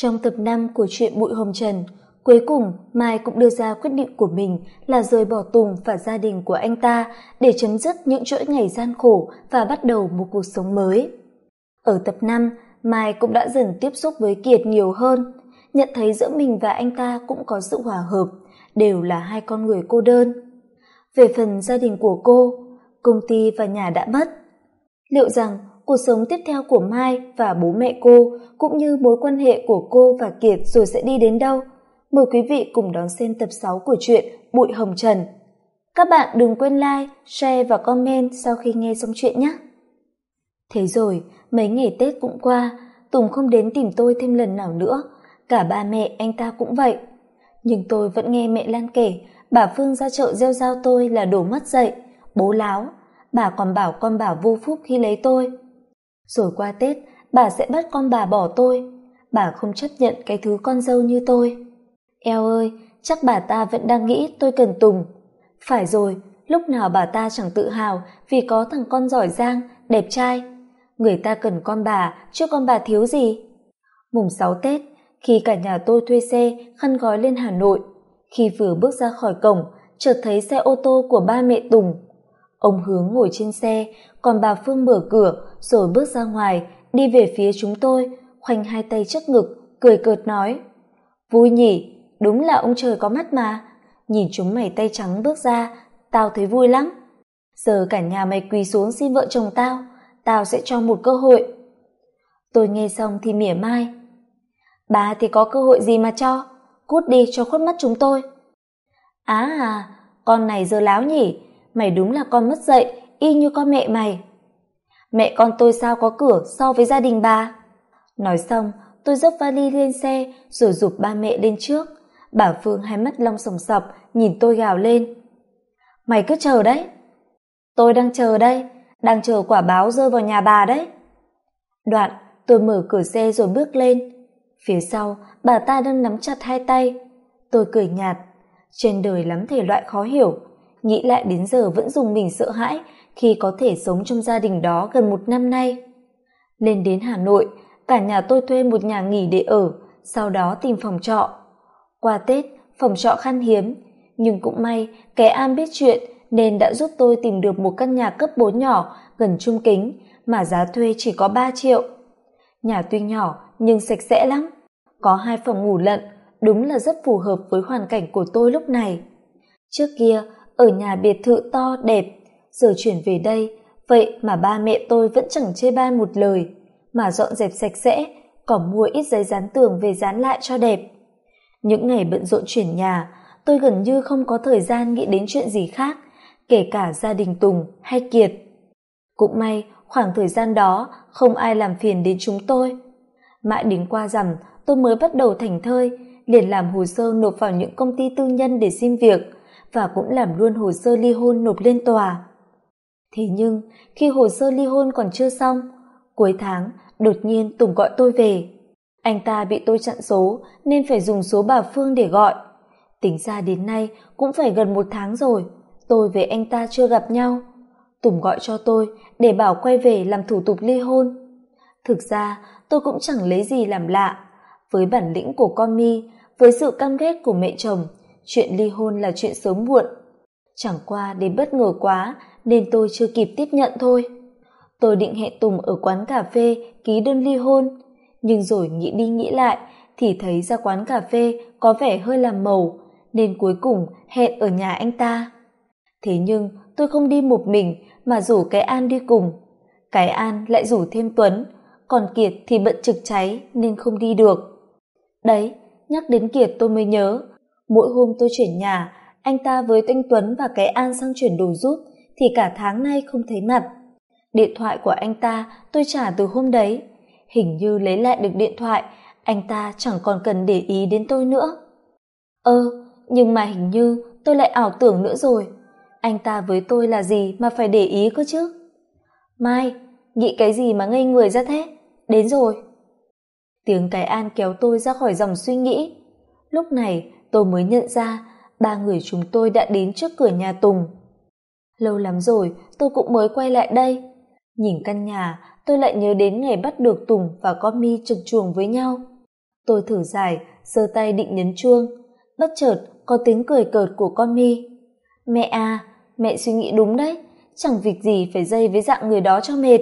Trong tập năm của chuyện Bụi Hồng Trần, cuối cùng Mai cũng đưa ra quyết định của mình là rời bỏ Tùng và gia đình của anh ta để chấm dứt những chuỗi ngày gian khổ và bắt đầu một cuộc sống mới. Ở tập năm, Mai cũng đã dần tiếp xúc với Kiệt nhiều hơn, nhận thấy giữa mình và anh ta cũng có sự hòa hợp, đều là hai con người cô đơn. Về phần gia đình của cô, công ty và nhà đã mất. Liệu rằng cuộc sống tiếp theo của Mai và bố mẹ cô cũng như mối quan hệ của cô và Kiệt rồi sẽ đi đến đâu? Mời quý vị cùng đón xem tập sáu của truyện Bụi Hồng Trần. Các bạn đừng quên like, share và comment sau khi nghe xong chuyện nhé. Thế rồi, mấy ngày Tết cũng qua, Tùng không đến tìm tôi thêm lần nào nữa, cả ba mẹ anh ta cũng vậy. Nhưng tôi vẫn nghe mẹ Lan kể, bà Phương ra chợ gieo giao tôi là đổ mất dậy, bố láo, bà còn bảo con bảo vô phúc khi lấy tôi. Rồi qua Tết, bà sẽ bắt con bà bỏ tôi, bà không chấp nhận cái thứ con dâu như tôi. Eo ơi, chắc bà ta vẫn đang nghĩ tôi cần Tùng. Phải rồi, lúc nào bà ta chẳng tự hào vì có thằng con giỏi giang, đẹp trai. Người ta cần con bà, chứ con bà thiếu gì. Mùng sáu Tết, khi cả nhà tôi thuê xe khăn gói lên Hà Nội, khi vừa bước ra khỏi cổng, chợt thấy xe ô tô của ba mẹ Tùng. Ông Hướng ngồi trên xe, còn bà Phương mở cửa rồi bước ra ngoài, đi về phía chúng tôi, khoanh hai tay trước ngực, cười cợt nói. Vui nhỉ, đúng là ông trời có mắt mà. Nhìn chúng mày tay trắng bước ra tao thấy vui lắm. Giờ cả nhà mày quỳ xuống xin vợ chồng tao tao sẽ cho một cơ hội. Tôi nghe xong thì mỉa mai. Bà thì có cơ hội gì mà cho? Cút đi cho khuất mắt chúng tôi. Á à con này giờ láo nhỉ mày đúng là con mất dạy y như con mẹ mày. Mẹ con tôi sao có cửa so với gia đình bà? Nói xong, tôi dốc vali lên xe rồi giục ba mẹ lên trước. Bà phương hai mắt long sòng sọc nhìn tôi gào lên. Mày cứ chờ đấy. Tôi đang chờ đây, đang chờ quả báo rơi vào nhà bà đấy. Đoạn, tôi mở cửa xe rồi bước lên. Phía sau, bà ta đang nắm chặt hai tay. Tôi cười nhạt. Trên đời lắm thể loại khó hiểu. Nghĩ lại đến giờ vẫn dùng mình sợ hãi khi có thể sống trong gia đình đó gần một năm nay. Lên đến hà nội, cả nhà tôi thuê một nhà nghỉ để ở, sau đó tìm phòng trọ. Qua tết, phòng trọ khan hiếm, nhưng cũng may kẻ an biết chuyện nên đã giúp tôi tìm được một căn nhà cấp bốn nhỏ gần trung kính mà giá thuê chỉ có ba triệu. Nhà tuy nhỏ nhưng sạch sẽ lắm, có hai phòng ngủ lận, đúng là rất phù hợp với hoàn cảnh của tôi lúc này. Trước kia, ở nhà biệt thự to đẹp giờ chuyển về đây. Vậy mà ba mẹ tôi vẫn chẳng chê bai một lời. Mà dọn dẹp sạch sẽ còn mua ít giấy dán tường về dán lại cho đẹp. Những ngày bận rộn chuyển nhà, tôi gần như không có thời gian nghĩ đến chuyện gì khác, kể cả gia đình tùng hay kiệt. Cũng may, khoảng thời gian đó, không ai làm phiền đến chúng tôi. Mãi đến qua rằm, tôi mới bắt đầu thành thơi, liền làm hồ sơ nộp vào những công ty tư nhân để xin việc, và cũng làm luôn hồ sơ ly hôn nộp lên tòa thế nhưng, khi hồ sơ ly hôn còn chưa xong, cuối tháng, đột nhiên tùng gọi tôi về. Anh ta bị tôi chặn số nên phải dùng số bà phương để gọi. Tính ra đến nay cũng phải gần một tháng rồi, tôi với anh ta chưa gặp nhau. Tùng gọi cho tôi để bảo quay về làm thủ tục ly hôn. Thực ra, tôi cũng chẳng lấy gì làm lạ. Với bản lĩnh của con mi, với sự căm ghét của mẹ chồng, chuyện ly hôn là chuyện sớm muộn. Chẳng qua đến bất ngờ quá nên tôi chưa kịp tiếp nhận thôi. Tôi định hẹn tùng ở quán cà phê, ký đơn ly hôn. Nhưng rồi nghĩ đi nghĩ lại, thì thấy ra quán cà phê có vẻ hơi làm màu, nên cuối cùng hẹn ở nhà anh ta. Thế nhưng tôi không đi một mình, mà rủ cái an đi cùng. Cái an lại rủ thêm tuấn, còn kiệt thì bận trực cháy nên không đi được. Đấy, nhắc đến kiệt tôi mới nhớ, mỗi hôm tôi chuyển nhà, anh ta với anh tuấn và cái an sang chuyển đồ giúp thì cả tháng nay không thấy mặt. Điện thoại của anh ta tôi trả từ hôm đấy. Hình như lấy lại được điện thoại, anh ta chẳng còn cần để ý đến tôi nữa. Ơ, nhưng mà hình như tôi lại ảo tưởng nữa rồi. Anh ta với tôi là gì mà phải để ý cơ chứ? Mai, nghĩ cái gì mà ngây người ra thế? Đến rồi. Tiếng cái an kéo tôi ra khỏi dòng suy nghĩ. Lúc này tôi mới nhận ra ba người chúng tôi đã đến trước cửa nhà tùng lâu lắm rồi, tôi cũng mới quay lại đây. Nhìn căn nhà, tôi lại nhớ đến ngày bắt được tùng và con mi trực chuồng với nhau. Tôi thử dài giơ tay định nhấn chuông. Bất chợt, có tiếng cười cợt của con mi mẹ à mẹ suy nghĩ đúng đấy, chẳng việc gì phải dây với dạng người đó cho mệt.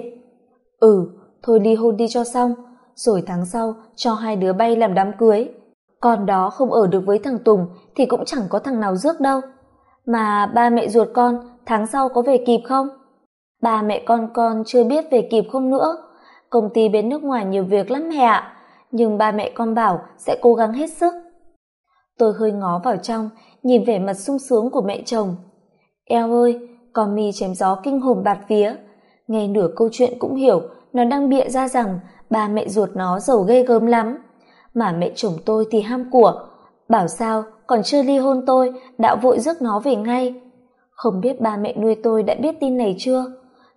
Ừ thôi ly hôn đi cho xong, rồi tháng sau, cho hai đứa bay làm đám cưới. Con đó không ở được với thằng tùng thì cũng chẳng có thằng nào rước đâu. Mà ba mẹ ruột con tháng sau có về kịp không? Ba mẹ con con chưa biết về kịp không nữa. Công ty bên nước ngoài nhiều việc lắm mẹ ạ, nhưng ba mẹ con bảo sẽ cố gắng hết sức. Tôi hơi ngó vào trong, nhìn vẻ mặt sung sướng của mẹ chồng. Eo ơi, con mi chém gió kinh hồn bạt vía. Nghe nửa câu chuyện cũng hiểu, nó đang bịa ra rằng ba mẹ ruột nó giàu ghê gớm lắm. Mà mẹ chồng tôi thì ham của, bảo sao còn chưa ly hôn tôi, đã vội rước nó về ngay không biết ba mẹ nuôi tôi đã biết tin này chưa?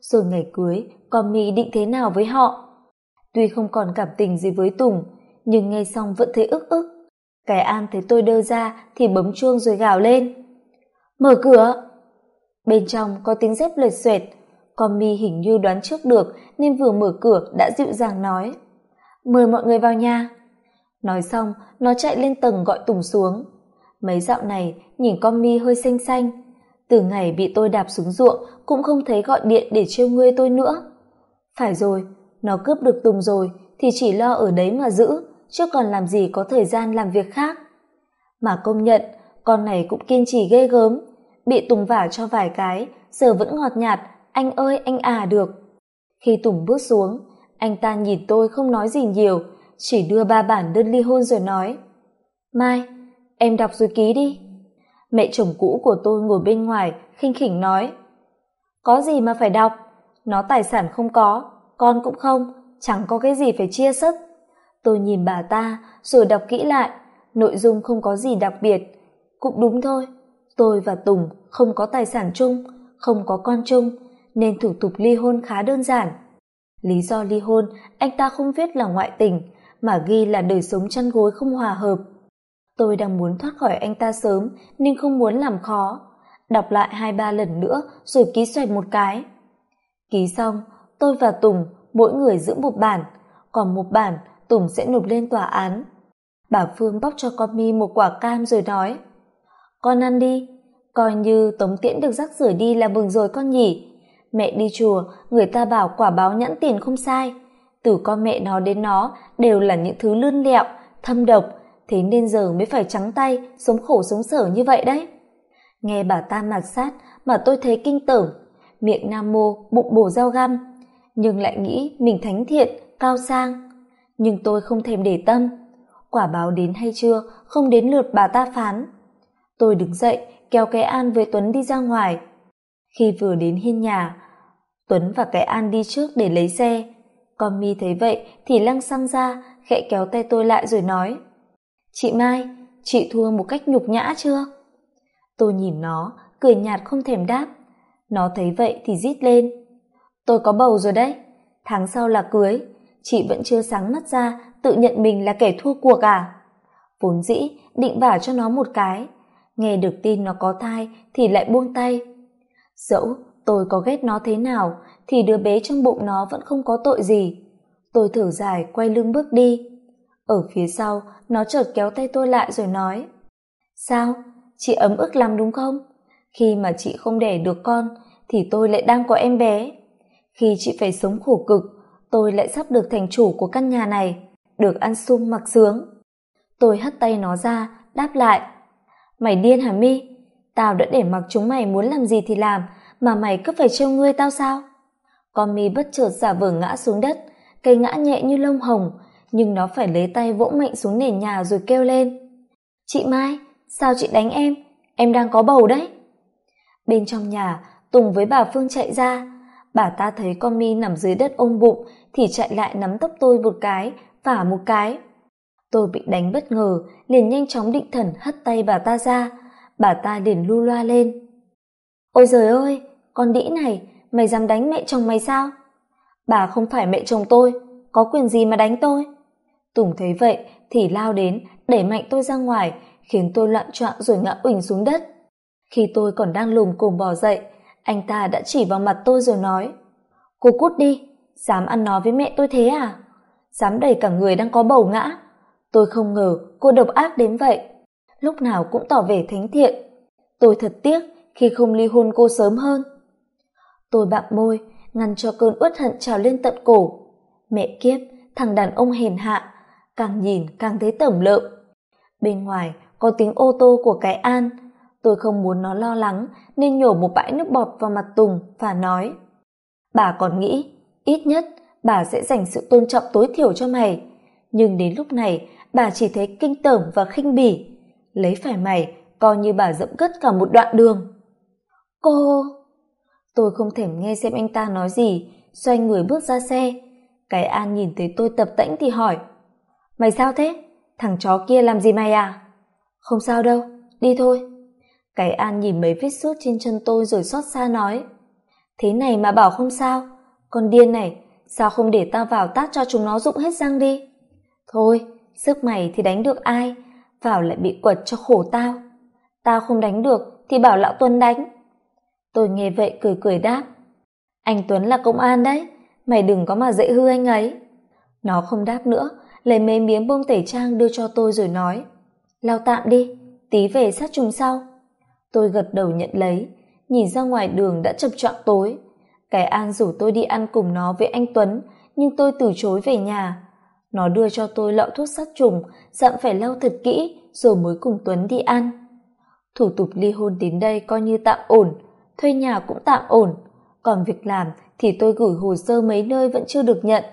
Rồi ngày cưới con my định thế nào với họ? Tuy không còn cảm tình gì với tùng, nhưng nghe xong vẫn thấy ức ức. Cái an thấy tôi đơ ra thì bấm chuông rồi gào lên. Mở cửa! Bên trong có tiếng dép lệch xoẹt. Con mi hình như đoán trước được nên vừa mở cửa đã dịu dàng nói. Mời mọi người vào nhà. Nói xong, nó chạy lên tầng gọi tùng xuống. Mấy dạo này, nhìn con mi hơi xanh xanh từ ngày bị tôi đạp xuống ruộng, cũng không thấy gọi điện để trêu ngươi tôi nữa. Phải rồi, nó cướp được tùng rồi, thì chỉ lo ở đấy mà giữ, chứ còn làm gì có thời gian làm việc khác. Mà công nhận, con này cũng kiên trì ghê gớm. Bị tùng vả cho vài cái, giờ vẫn ngọt nhạt, anh ơi, anh à được. Khi tùng bước xuống, anh ta nhìn tôi không nói gì nhiều, chỉ đưa ba bản đơn ly hôn rồi nói, mai, em đọc rồi ký đi mẹ chồng cũ của tôi ngồi bên ngoài, khinh khỉnh nói, có gì mà phải đọc? Nó tài sản không có, con cũng không, chẳng có cái gì phải chia sức. Tôi nhìn bà ta, rồi đọc kỹ lại, nội dung không có gì đặc biệt, cũng đúng thôi. Tôi và tùng không có tài sản chung, không có con chung, nên thủ tục ly hôn khá đơn giản. Lý do ly hôn, anh ta không viết là ngoại tình, mà ghi là đời sống chăn gối không hòa hợp tôi đang muốn thoát khỏi anh ta sớm nên không muốn làm khó. Đọc lại hai ba lần nữa, rồi ký xoạch một cái. Ký xong, tôi và tùng, mỗi người giữ một bản. Còn một bản, tùng sẽ nộp lên tòa án. Bà phương bóc cho con mi một quả cam rồi nói, con ăn đi. Coi như tống tiễn được rắc rưởi đi là mừng rồi con nhỉ. Mẹ đi chùa, người ta bảo quả báo nhãn tiền không sai. Từ con mẹ nó đến nó đều là những thứ lươn lẹo, thâm độc thế nên giờ mới phải trắng tay, sống khổ sống sở như vậy đấy. Nghe bà ta mạt sát mà tôi thấy kinh tởm. Miệng nam mô bụng bổ dao găm, nhưng lại nghĩ mình thánh thiện, cao sang. Nhưng tôi không thèm để tâm. Quả báo đến hay chưa không đến lượt bà ta phán. Tôi đứng dậy, kéo cái an với tuấn đi ra ngoài. Khi vừa đến hiên nhà, tuấn và cái an đi trước để lấy xe. Con mi thấy vậy thì lăng xăng ra, khẽ kéo tay tôi lại rồi nói chị mai, chị thua một cách nhục nhã chưa? Tôi nhìn nó, cười nhạt không thèm đáp. Nó thấy vậy thì rít lên. Tôi có bầu rồi đấy. Tháng sau là cưới. Chị vẫn chưa sáng mắt ra, tự nhận mình là kẻ thua cuộc à? Vốn dĩ, định vả cho nó một cái. Nghe được tin nó có thai thì lại buông tay. Dẫu tôi có ghét nó thế nào, thì đứa bé trong bụng nó vẫn không có tội gì. Tôi thở dài, quay lưng bước đi ở phía sau, nó chợt kéo tay tôi lại rồi nói, sao? Chị ấm ức lắm đúng không? Khi mà chị không đẻ được con, thì tôi lại đang có em bé. Khi chị phải sống khổ cực, tôi lại sắp được thành chủ của căn nhà này, được ăn sung mặc sướng. Tôi hất tay nó ra, đáp lại, mày điên hả mi tao đã để mặc chúng mày muốn làm gì thì làm, mà mày cứ phải trêu ngươi tao sao? Con mi bất chợt giả vờ ngã xuống đất, cây ngã nhẹ như lông hồng nhưng nó phải lấy tay vỗ mạnh xuống nền nhà rồi kêu lên. Chị mai, sao chị đánh em? Em đang có bầu đấy. Bên trong nhà, tùng với bà phương chạy ra. Bà ta thấy con mi nằm dưới đất ôm bụng thì chạy lại nắm tóc tôi một cái, vả một cái. Tôi bị đánh bất ngờ, liền nhanh chóng định thần hất tay bà ta ra. Bà ta liền lu loa lên. Ôi giời ơi, con đĩ này, mày dám đánh mẹ chồng mày sao? Bà không phải mẹ chồng tôi, có quyền gì mà đánh tôi? Tùng thấy vậy thì lao đến, đẩy mạnh tôi ra ngoài, khiến tôi loạn choạng rồi ngã uỳnh xuống đất. Khi tôi còn đang lùm cồm bò dậy, anh ta đã chỉ vào mặt tôi rồi nói, cô cút đi, dám ăn nói với mẹ tôi thế à? Dám đẩy cả người đang có bầu ngã. Tôi không ngờ cô độc ác đến vậy. Lúc nào cũng tỏ vẻ thánh thiện. Tôi thật tiếc khi không ly hôn cô sớm hơn. Tôi bặm môi, ngăn cho cơn uất hận trào lên tận cổ. Mẹ kiếp, thằng đàn ông hèn hạ càng nhìn càng thấy tẩm lợm bên ngoài có tiếng ô tô của cái an. Tôi không muốn nó lo lắng nên nhổ một bãi nước bọt vào mặt tùng và nói, bà còn nghĩ ít nhất bà sẽ dành sự tôn trọng tối thiểu cho mày. Nhưng đến lúc này bà chỉ thấy kinh tởm và khinh bỉ. Lấy phải mày, coi như bà dẫm cất cả một đoạn đường. Cô! Tôi không thèm nghe xem anh ta nói gì, xoay người bước ra xe. Cái an nhìn thấy tôi tập tễnh thì hỏi mày sao thế? Thằng chó kia làm gì mày à? Không sao đâu, đi thôi. Cái an nhìn mấy vết xước trên chân tôi rồi xót xa nói. Thế này mà bảo không sao. Con điên này, sao không để tao vào tát cho chúng nó rụng hết răng đi? Thôi, sức mày thì đánh được ai? Vào lại bị quật cho khổ tao. Tao không đánh được thì bảo lão tuấn đánh. Tôi nghe vậy cười cười đáp. Anh tuấn là công an đấy, mày đừng có mà dễ hư anh ấy. Nó không đáp nữa lấy mấy miếng bông tẩy trang đưa cho tôi rồi nói, lau tạm đi, tí về sát trùng sau. Tôi gật đầu nhận lấy, nhìn ra ngoài đường đã chập choạng tối. Cái an rủ tôi đi ăn cùng nó với anh tuấn, nhưng tôi từ chối về nhà. Nó đưa cho tôi lọ thuốc sát trùng, dặn phải lau thật kỹ rồi mới cùng tuấn đi ăn. Thủ tục ly hôn đến đây coi như tạm ổn, thuê nhà cũng tạm ổn. Còn việc làm thì tôi gửi hồ sơ mấy nơi vẫn chưa được nhận.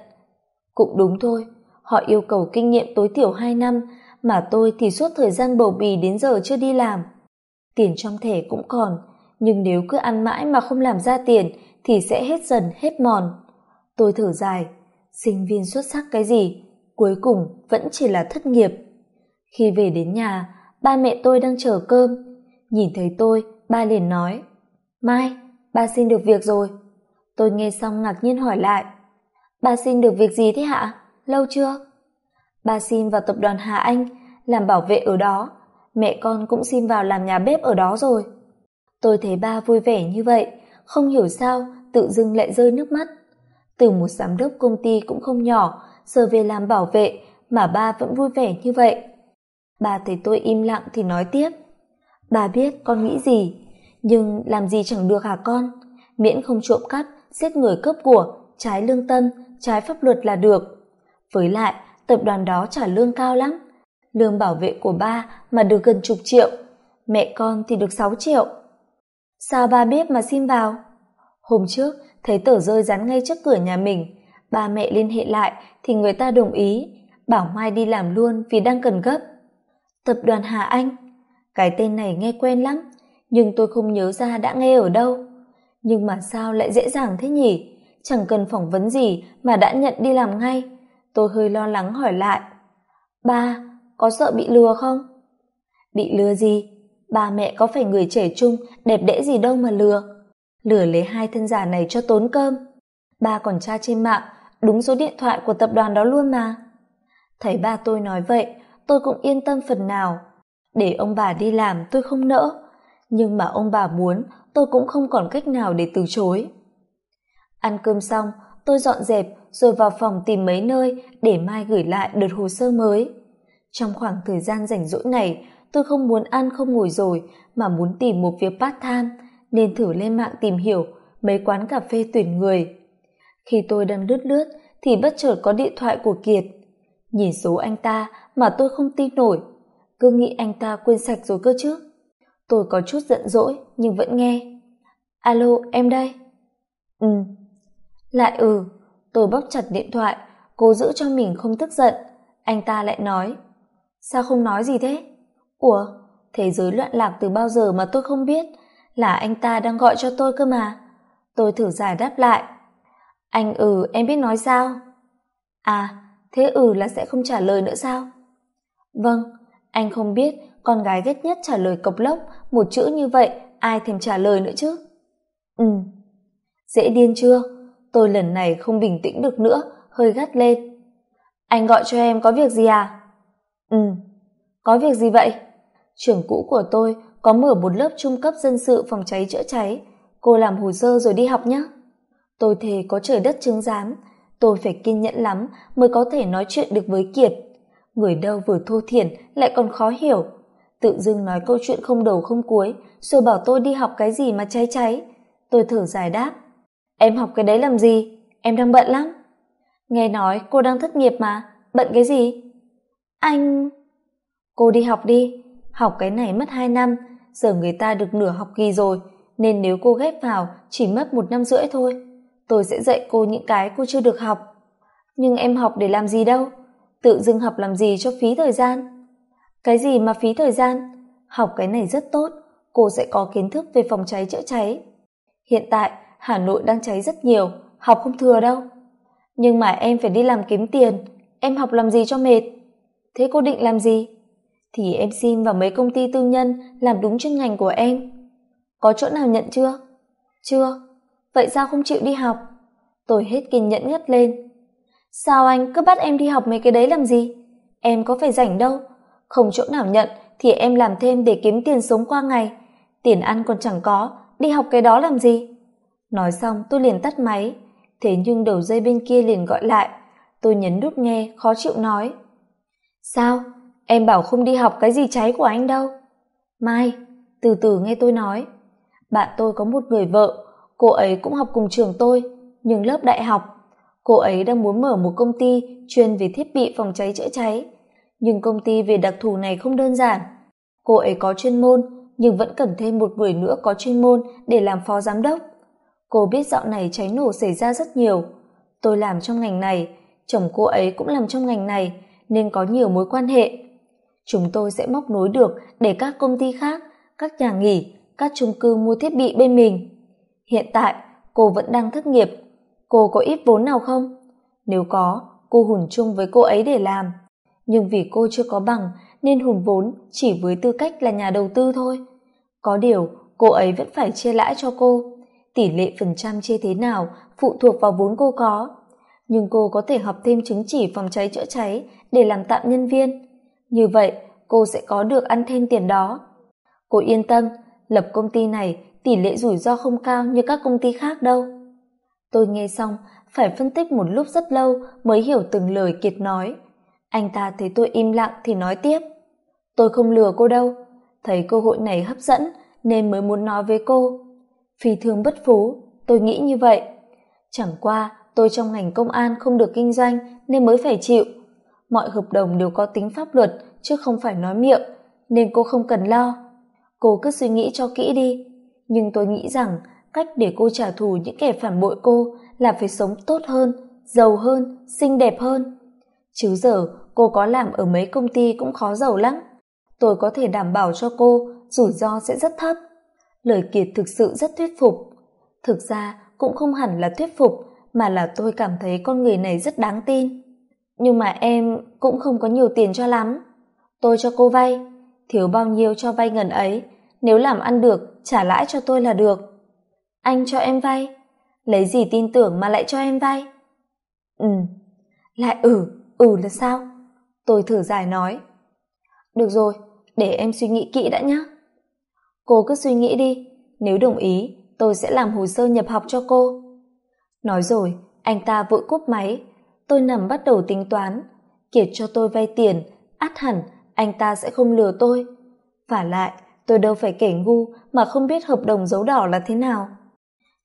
Cũng đúng thôi họ yêu cầu kinh nghiệm tối thiểu hai năm, mà tôi thì suốt thời gian bầu bì đến giờ chưa đi làm. Tiền trong thẻ cũng còn, nhưng nếu cứ ăn mãi mà không làm ra tiền thì sẽ hết dần, hết mòn. Tôi thở dài, sinh viên xuất sắc cái gì, cuối cùng vẫn chỉ là thất nghiệp. Khi về đến nhà, ba mẹ tôi đang chờ cơm. Nhìn thấy tôi, ba liền nói, mai, ba xin được việc rồi. Tôi nghe xong ngạc nhiên hỏi lại, ba xin được việc gì thế hả? Lâu chưa? Ba xin vào tập đoàn hà anh, làm bảo vệ ở đó. Mẹ con cũng xin vào làm nhà bếp ở đó rồi. Tôi thấy ba vui vẻ như vậy, không hiểu sao tự dưng lại rơi nước mắt. Từ một giám đốc công ty cũng không nhỏ, giờ về làm bảo vệ mà ba vẫn vui vẻ như vậy. Ba thấy tôi im lặng thì nói tiếp. Bà biết con nghĩ gì, nhưng làm gì chẳng được hả con? Miễn không trộm cắp, giết người cướp của, trái lương tâm, trái pháp luật là được với lại, tập đoàn đó trả lương cao lắm. Lương bảo vệ của ba mà được gần chục triệu. Mẹ con thì được sáu triệu. Sao ba biết mà xin vào? Hôm trước, thấy tờ rơi dán ngay trước cửa nhà mình. Ba mẹ liên hệ lại thì người ta đồng ý. Bảo mai đi làm luôn vì đang cần gấp. Tập đoàn hà anh. Cái tên này nghe quen lắm, nhưng tôi không nhớ ra đã nghe ở đâu. Nhưng mà sao lại dễ dàng thế nhỉ? Chẳng cần phỏng vấn gì mà đã nhận đi làm ngay tôi hơi lo lắng hỏi lại. Ba, có sợ bị lừa không? Bị lừa gì? Ba mẹ có phải người trẻ trung, đẹp đẽ gì đâu mà lừa. Lừa lấy hai thân giả này cho tốn cơm. Ba còn tra trên mạng, đúng số điện thoại của tập đoàn đó luôn mà. Thấy ba tôi nói vậy, tôi cũng yên tâm phần nào. Để ông bà đi làm tôi không nỡ, nhưng mà ông bà muốn, tôi cũng không còn cách nào để từ chối. Ăn cơm xong, tôi dọn dẹp rồi vào phòng tìm mấy nơi để mai gửi lại đợt hồ sơ mới. Trong khoảng thời gian rảnh rỗi này, tôi không muốn ăn không ngồi rồi, mà muốn tìm một việc part time, nên thử lên mạng tìm hiểu mấy quán cà phê tuyển người. Khi tôi đang lướt lướt, thì bất chợt có điện thoại của kiệt. Nhìn số anh ta mà tôi không tin nổi. Cứ nghĩ anh ta quên sạch rồi cơ chứ. Tôi có chút giận dỗi, nhưng vẫn nghe. Alo, em đây? Ừ. Lại ừ tôi bóp chặt điện thoại, cố giữ cho mình không tức giận. Anh ta lại nói, sao không nói gì thế? Ủa, thế giới loạn lạc từ bao giờ mà tôi không biết? Là anh ta đang gọi cho tôi cơ mà. Tôi thử giải đáp lại, anh ừ em biết nói sao? À thế ừ là sẽ không trả lời nữa sao? Vâng anh không biết, con gái ghét nhất trả lời cộc lốc, một chữ như vậy ai thèm trả lời nữa chứ? Ừ. Dễ điên chưa? Tôi lần này không bình tĩnh được nữa, hơi gắt lên. Anh gọi cho em có việc gì à? Ừ có việc gì vậy? Trưởng cũ của tôi có mở một lớp trung cấp dân sự phòng cháy chữa cháy. Cô làm hồ sơ rồi đi học nhé. Tôi thề có trời đất chứng giám. Tôi phải kiên nhẫn lắm mới có thể nói chuyện được với kiệt. Người đâu vừa thô thiển lại còn khó hiểu. Tự dưng nói câu chuyện không đầu không cuối, rồi bảo tôi đi học cái gì mà cháy cháy. Tôi thở dài đáp em học cái đấy làm gì? Em đang bận lắm. Nghe nói cô đang thất nghiệp mà. Bận cái gì? Anh cô đi học đi. Học cái này mất hai năm. Giờ người ta được nửa học kỳ rồi. Nên nếu cô ghép vào, chỉ mất một năm rưỡi thôi. Tôi sẽ dạy cô những cái cô chưa được học. Nhưng em học để làm gì đâu? Tự dưng học làm gì cho phí thời gian? Cái gì mà phí thời gian? Học cái này rất tốt. Cô sẽ có kiến thức về phòng cháy chữa cháy. Hiện tại hà nội đang cháy rất nhiều, học không thừa đâu. Nhưng mà em phải đi làm kiếm tiền. Em học làm gì cho mệt? Thế cô định làm gì? Thì em xin vào mấy công ty tư nhân làm đúng chuyên ngành của em. Có chỗ nào nhận chưa? Chưa. Vậy sao không chịu đi học? Tôi hết kiên nhẫn nhất lên. Sao anh cứ bắt em đi học mấy cái đấy làm gì? Em có phải rảnh đâu. Không chỗ nào nhận thì em làm thêm để kiếm tiền sống qua ngày. Tiền ăn còn chẳng có. Đi học cái đó làm gì? Nói xong, tôi liền tắt máy. Thế nhưng đầu dây bên kia liền gọi lại. Tôi nhấn nút nghe, khó chịu nói. Sao? Em bảo không đi học cái gì cháy của anh đâu. Mai, từ từ nghe tôi nói. Bạn tôi có một người vợ. Cô ấy cũng học cùng trường tôi, nhưng lớp đại học. Cô ấy đang muốn mở một công ty chuyên về thiết bị phòng cháy chữa cháy. Nhưng công ty về đặc thù này không đơn giản. Cô ấy có chuyên môn, nhưng vẫn cần thêm một người nữa có chuyên môn để làm phó giám đốc cô biết dạo này cháy nổ xảy ra rất nhiều. Tôi làm trong ngành này, chồng cô ấy cũng làm trong ngành này, nên có nhiều mối quan hệ. Chúng tôi sẽ móc nối được để các công ty khác, các nhà nghỉ, các chung cư mua thiết bị bên mình. Hiện tại, cô vẫn đang thất nghiệp. Cô có ít vốn nào không? Nếu có, cô hùn chung với cô ấy để làm. Nhưng vì cô chưa có bằng, nên hùn vốn chỉ với tư cách là nhà đầu tư thôi. Có điều, cô ấy vẫn phải chia lãi cho cô tỷ lệ phần trăm chia thế nào phụ thuộc vào vốn cô có. Nhưng cô có thể học thêm chứng chỉ phòng cháy chữa cháy để làm tạm nhân viên. Như vậy, cô sẽ có được ăn thêm tiền đó. Cô yên tâm, lập công ty này tỷ lệ rủi ro không cao như các công ty khác đâu. Tôi nghe xong, phải phân tích một lúc rất lâu mới hiểu từng lời kiệt nói. Anh ta thấy tôi im lặng thì nói tiếp. Tôi không lừa cô đâu. Thấy cơ hội này hấp dẫn nên mới muốn nói với cô phi thường bất phú, tôi nghĩ như vậy. Chẳng qua, tôi trong ngành công an không được kinh doanh nên mới phải chịu. Mọi hợp đồng đều có tính pháp luật, chứ không phải nói miệng, nên cô không cần lo. Cô cứ suy nghĩ cho kỹ đi. Nhưng tôi nghĩ rằng, cách để cô trả thù những kẻ phản bội cô là phải sống tốt hơn, giàu hơn, xinh đẹp hơn. Chứ giờ, cô có làm ở mấy công ty cũng khó giàu lắm. Tôi có thể đảm bảo cho cô, rủi ro sẽ rất thấp lời kiệt thực sự rất thuyết phục. Thực ra, cũng không hẳn là thuyết phục, mà là tôi cảm thấy con người này rất đáng tin. Nhưng mà em cũng không có nhiều tiền cho lắm. Tôi cho cô vay. Thiếu bao nhiêu cho vay ngần ấy. Nếu làm ăn được, trả lãi cho tôi là được. Anh cho em vay. Lấy gì tin tưởng mà lại cho em vay? Ừ. Lại ừ ừ là sao? Tôi thử dài nói. Được rồi, để em suy nghĩ kỹ đã nhé cô cứ suy nghĩ đi, nếu đồng ý, tôi sẽ làm hồ sơ nhập học cho cô. Nói rồi, anh ta vội cúp máy. Tôi nằm bắt đầu tính toán. Kiệt cho tôi vay tiền, át hẳn, anh ta sẽ không lừa tôi. Và lại, tôi đâu phải kẻ ngu mà không biết hợp đồng dấu đỏ là thế nào.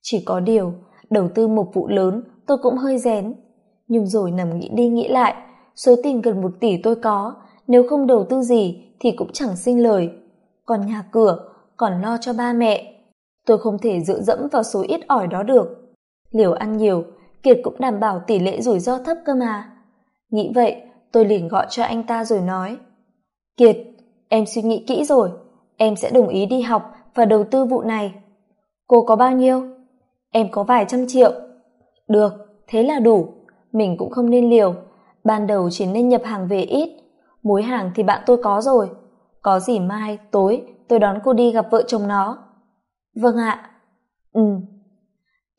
Chỉ có điều, đầu tư một vụ lớn, tôi cũng hơi rén. Nhưng rồi nằm nghĩ đi nghĩ lại, số tiền gần một tỷ tôi có, nếu không đầu tư gì thì cũng chẳng sinh lời. Còn nhà cửa còn lo cho ba mẹ. Tôi không thể dựa dẫm vào số ít ỏi đó được. Liều ăn nhiều, kiệt cũng đảm bảo tỷ lệ rủi ro thấp cơ mà. Nghĩ vậy, tôi liền gọi cho anh ta rồi nói, kiệt, em suy nghĩ kỹ rồi, em sẽ đồng ý đi học và đầu tư vụ này. Cô có bao nhiêu? Em có vài trăm triệu. Được, thế là đủ. Mình cũng không nên liều. Ban đầu chỉ nên nhập hàng về ít. Mối hàng thì bạn tôi có rồi. Có gì mai, tối tôi đón cô đi gặp vợ chồng nó. Vâng ạ. Ừ.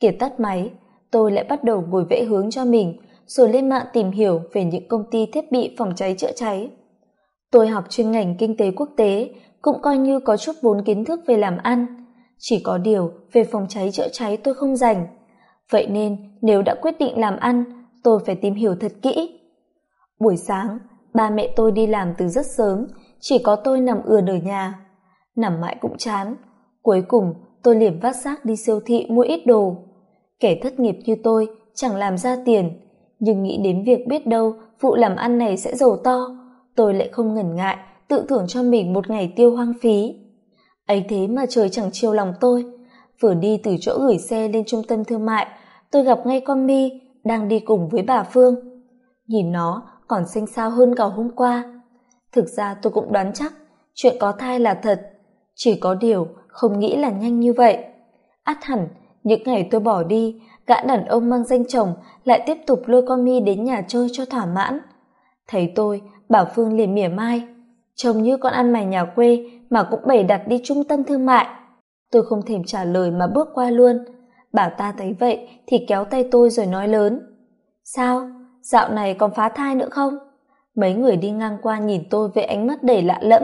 Kiệt tắt máy, tôi lại bắt đầu ngồi vẽ hướng cho mình, rồi lên mạng tìm hiểu về những công ty thiết bị phòng cháy chữa cháy. Tôi học chuyên ngành kinh tế quốc tế, cũng coi như có chút vốn kiến thức về làm ăn. Chỉ có điều về phòng cháy chữa cháy tôi không dành vậy nên nếu đã quyết định làm ăn, tôi phải tìm hiểu thật kỹ. Buổi sáng, ba mẹ tôi đi làm từ rất sớm, chỉ có tôi nằm ườn ở nhà nằm mãi cũng chán. Cuối cùng, tôi liền vác xác đi siêu thị mua ít đồ. Kẻ thất nghiệp như tôi chẳng làm ra tiền, nhưng nghĩ đến việc biết đâu vụ làm ăn này sẽ giàu to, tôi lại không ngần ngại tự thưởng cho mình một ngày tiêu hoang phí. Ấy thế mà trời chẳng chiều lòng tôi. Vừa đi từ chỗ gửi xe lên trung tâm thương mại, tôi gặp ngay con mi đang đi cùng với bà phương. Nhìn nó còn xinh xao hơn cả hôm qua. Thực ra tôi cũng đoán chắc chuyện có thai là thật chỉ có điều không nghĩ là nhanh như vậy. Át hẳn, những ngày tôi bỏ đi, gã đàn ông mang danh chồng lại tiếp tục lôi con mi đến nhà chơi cho thỏa mãn. Thấy tôi bảo phương liền mỉa mai. Trông như con ăn mày nhà quê mà cũng bày đặt đi trung tâm thương mại. Tôi không thèm trả lời mà bước qua luôn. Bảo ta thấy vậy thì kéo tay tôi rồi nói lớn. Sao? Dạo này còn phá thai nữa không? Mấy người đi ngang qua nhìn tôi với ánh mắt đầy lạ lẫm.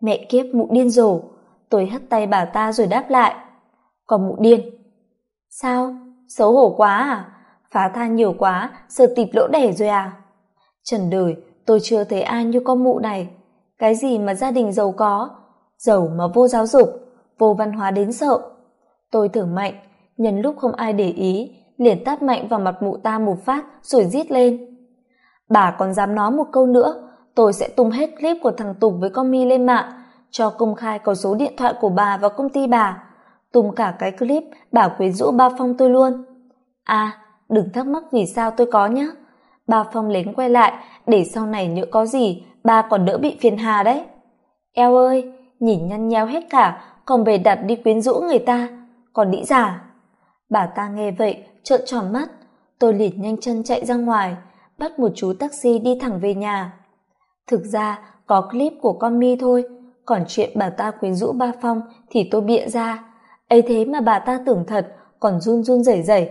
Mẹ kiếp, mụ điên rồ tôi hất tay bà ta rồi đáp lại. Còn mụ điên. Sao? Xấu hổ quá à? Phá than nhiều quá, sợ tịp lỗ đẻ rồi à? Trần đời, tôi chưa thấy ai như con mụ này. Cái gì mà gia đình giàu có? Giàu mà vô giáo dục, vô văn hóa đến sợ. Tôi thử mạnh, nhân lúc không ai để ý, liền tát mạnh vào mặt mụ ta một phát rồi rít lên. Bà còn dám nói một câu nữa, tôi sẽ tung hết clip của thằng tùng với con mi lên mạng cho công khai có số điện thoại của bà và công ty bà. Tung cả cái clip bảo quyến rũ ba phong tôi luôn. À đừng thắc mắc vì sao tôi có nhé ba phong lén quay lại, để sau này nhỡ có gì ba còn đỡ bị phiền hà đấy. Eo ơi, nhìn nhăn nheo hết cả, còn về đặt đi quyến rũ người ta. Còn đĩ giả. Bà ta nghe vậy, trợn tròn mắt. Tôi liền nhanh chân chạy ra ngoài, bắt một chú taxi đi thẳng về nhà. Thực ra, có clip của con mi thôi còn chuyện bà ta quyến rũ ba phong thì tôi bịa ra. Ấy thế mà bà ta tưởng thật, còn run run rẩy rẩy.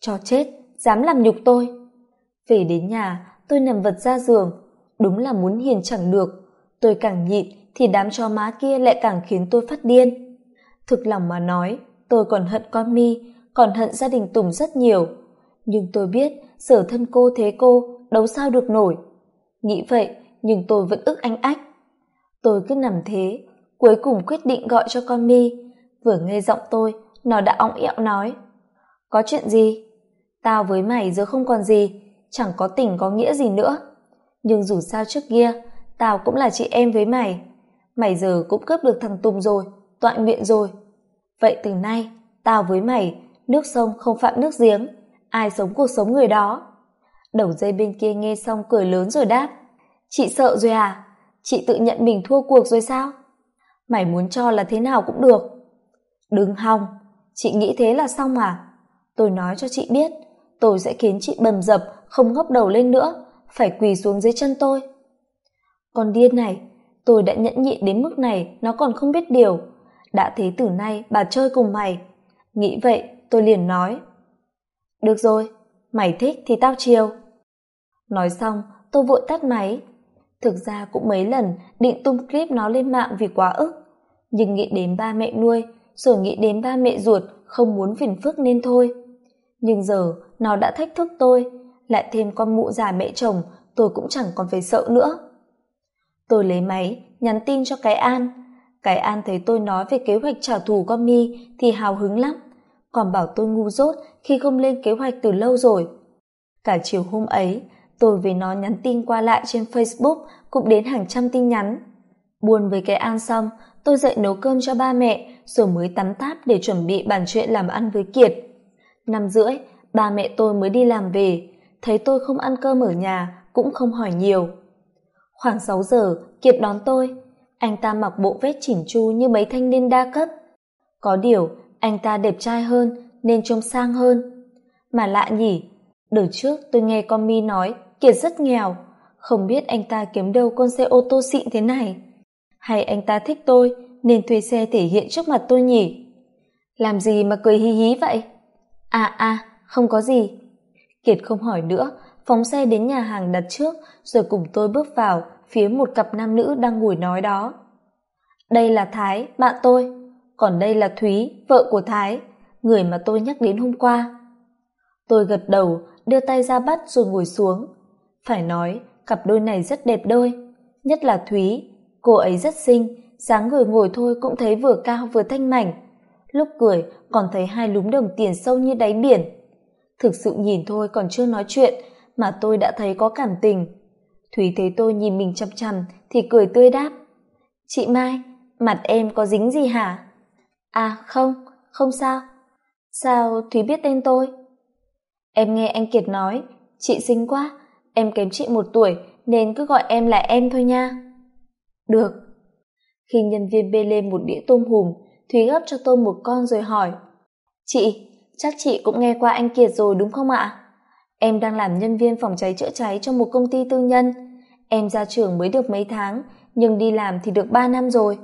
Cho chết, dám làm nhục tôi. Về đến nhà, tôi nằm vật ra giường. Đúng là muốn hiền chẳng được. Tôi càng nhịn thì đám chó má kia lại càng khiến tôi phát điên. Thực lòng mà nói, tôi còn hận con mi, còn hận gia đình tùng rất nhiều. Nhưng tôi biết, sở thân cô thế cô, đâu sao được nổi. Nghĩ vậy, nhưng tôi vẫn ức anh ách tôi cứ nằm thế, cuối cùng quyết định gọi cho con mi. Vừa nghe giọng tôi, nó đã óng ẹo nói. Có chuyện gì? Tao với mày giờ không còn gì, chẳng có tình có nghĩa gì nữa. Nhưng dù sao trước kia, tao cũng là chị em với mày. Mày giờ cũng cướp được thằng tùng rồi tọa nguyện rồi. Vậy từ nay, tao với mày, nước sông không phạm nước giếng, ai sống cuộc sống người đó? Đầu dây bên kia nghe xong cười lớn rồi đáp. Chị sợ rồi à? Chị tự nhận mình thua cuộc rồi sao? Mày muốn cho là thế nào cũng được. Đừng hòng. Chị nghĩ thế là xong à tôi nói cho chị biết, tôi sẽ khiến chị bầm dập, không ngóc đầu lên nữa, phải quỳ xuống dưới chân tôi. Con điên này, tôi đã nhẫn nhịn đến mức này, nó còn không biết điều. Đã thế từ nay, bà chơi cùng mày. Nghĩ vậy, tôi liền nói. Được rồi, mày thích thì tao chiều. Nói xong, tôi vội tắt máy thực ra cũng mấy lần định tung clip nó lên mạng vì quá ức. Nhưng nghĩ đến ba mẹ nuôi, rồi nghĩ đến ba mẹ ruột, không muốn phiền phức nên thôi. Nhưng giờ nó đã thách thức tôi, lại thêm con mụ già mẹ chồng, tôi cũng chẳng còn phải sợ nữa. Tôi lấy máy, nhắn tin cho cái an. Cái an thấy tôi nói về kế hoạch trả thù con mi thì hào hứng lắm. Còn bảo tôi ngu dốt khi không lên kế hoạch từ lâu rồi. Cả chiều hôm ấy tôi với nó nhắn tin qua lại trên facebook, cũng đến hàng trăm tin nhắn. Buồn với cái an xong, tôi dậy nấu cơm cho ba mẹ, rồi mới tắm táp để chuẩn bị bàn chuyện làm ăn với kiệt. Năm rưỡi, ba mẹ tôi mới đi làm về. Thấy tôi không ăn cơm ở nhà, cũng không hỏi nhiều. Khoảng sáu giờ, kiệt đón tôi. Anh ta mặc bộ vest chỉn chu như mấy thanh niên đa cấp. Có điều, anh ta đẹp trai hơn, nên trông sang hơn. Mà lạ nhỉ đợt trước tôi nghe con mi nói kiệt rất nghèo. Không biết anh ta kiếm đâu con xe ô tô xịn thế này. Hay anh ta thích tôi, nên thuê xe thể hiện trước mặt tôi nhỉ? Làm gì mà cười hí hí vậy? À à không có gì. Kiệt không hỏi nữa, phóng xe đến nhà hàng đặt trước, rồi cùng tôi bước vào phía một cặp nam nữ đang ngồi nói đó. Đây là thái, bạn tôi. Còn đây là thúy, vợ của thái, người mà tôi nhắc đến hôm qua. Tôi gật đầu, đưa tay ra bắt rồi ngồi xuống phải nói, cặp đôi này rất đẹp đôi. Nhất là thúy, cô ấy rất xinh, dáng người ngồi thôi cũng thấy vừa cao vừa thanh mảnh. Lúc cười, còn thấy hai lúm đồng tiền sâu như đáy biển. Thực sự nhìn thôi còn chưa nói chuyện, mà tôi đã thấy có cảm tình. Thúy thấy tôi nhìn mình chằm chằm thì cười tươi đáp. Chị mai, mặt em có dính gì hả? À không không sao. Sao thúy biết tên tôi? Em nghe anh kiệt nói, chị xinh quá em kém chị một tuổi, nên cứ gọi em là em thôi nha. Được. Khi nhân viên bê lên một đĩa tôm hùm, thúy gấp cho tôi một con rồi hỏi, chị, chắc chị cũng nghe qua anh kiệt rồi đúng không ạ? Em đang làm nhân viên phòng cháy chữa cháy cho một công ty tư nhân. Em ra trường mới được mấy tháng, nhưng đi làm thì được ba năm rồi.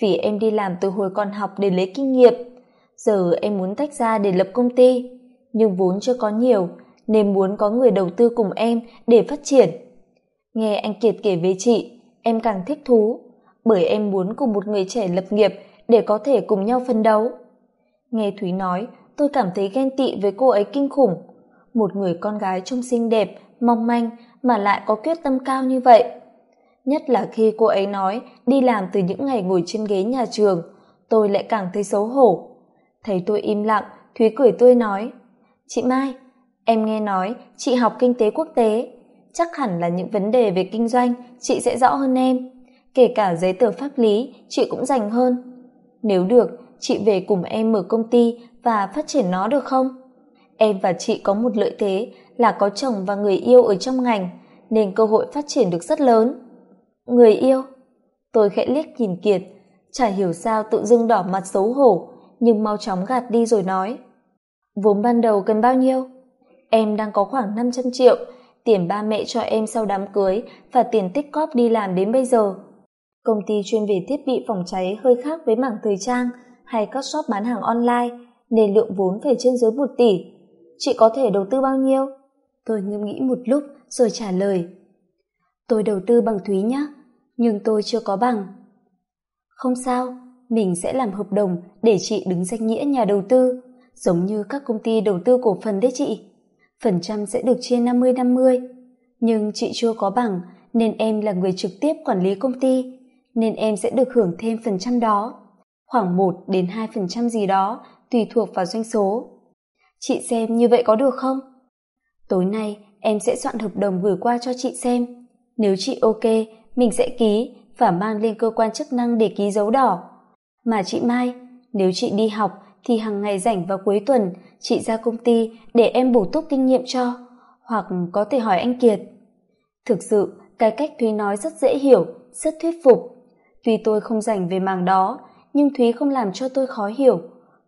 Vì em đi làm từ hồi còn học để lấy kinh nghiệm. Giờ em muốn tách ra để lập công ty, nhưng vốn chưa có nhiều nên muốn có người đầu tư cùng em để phát triển. Nghe anh kiệt kể về chị, em càng thích thú, bởi em muốn cùng một người trẻ lập nghiệp để có thể cùng nhau phấn đấu. Nghe thúy nói, tôi cảm thấy ghen tị với cô ấy kinh khủng. Một người con gái trông xinh đẹp, mong manh mà lại có quyết tâm cao như vậy. Nhất là khi cô ấy nói đi làm từ những ngày ngồi trên ghế nhà trường, tôi lại càng thấy xấu hổ. Thấy tôi im lặng, thúy cười tươi nói, chị mai em nghe nói, chị học kinh tế quốc tế. Chắc hẳn là những vấn đề về kinh doanh, chị sẽ rõ hơn em. Kể cả giấy tờ pháp lý, chị cũng dành hơn. Nếu được, chị về cùng em mở công ty và phát triển nó được không? Em và chị có một lợi thế là có chồng và người yêu ở trong ngành, nên cơ hội phát triển được rất lớn. Người yêu? Tôi khẽ liếc nhìn kiệt, chả hiểu sao tự dưng đỏ mặt xấu hổ, nhưng mau chóng gạt đi rồi nói. Vốn ban đầu cần bao nhiêu? Em đang có khoảng năm trăm triệu. Tiền ba mẹ cho em sau đám cưới và tiền tích cóp đi làm đến bây giờ. Công ty chuyên về thiết bị phòng cháy hơi khác với mảng thời trang hay các shop bán hàng online, nên lượng vốn phải trên dưới một tỷ. Chị có thể đầu tư bao nhiêu? Tôi ngẫm nghĩ một lúc rồi trả lời. Tôi đầu tư bằng thúy nhé nhưng tôi chưa có bằng. Không sao, mình sẽ làm hợp đồng để chị đứng danh nghĩa nhà đầu tư, giống như các công ty đầu tư cổ phần đấy chị phần trăm sẽ được chia năm mươi năm mươi. Nhưng chị chưa có bằng, nên em là người trực tiếp quản lý công ty, nên em sẽ được hưởng thêm phần trăm đó. Khoảng một đến hai phần trăm gì đó tùy thuộc vào doanh số. Chị xem như vậy có được không? Tối nay, em sẽ soạn hợp đồng gửi qua cho chị xem. Nếu chị ok, mình sẽ ký và mang lên cơ quan chức năng để ký dấu đỏ. Mà chị mai, nếu chị đi học thì hàng ngày rảnh vào cuối tuần, chị ra công ty để em bổ túc kinh nghiệm cho, hoặc có thể hỏi anh kiệt. Thực sự, cái cách thúy nói rất dễ hiểu, rất thuyết phục. Tuy tôi không rảnh về mảng đó, nhưng thúy không làm cho tôi khó hiểu.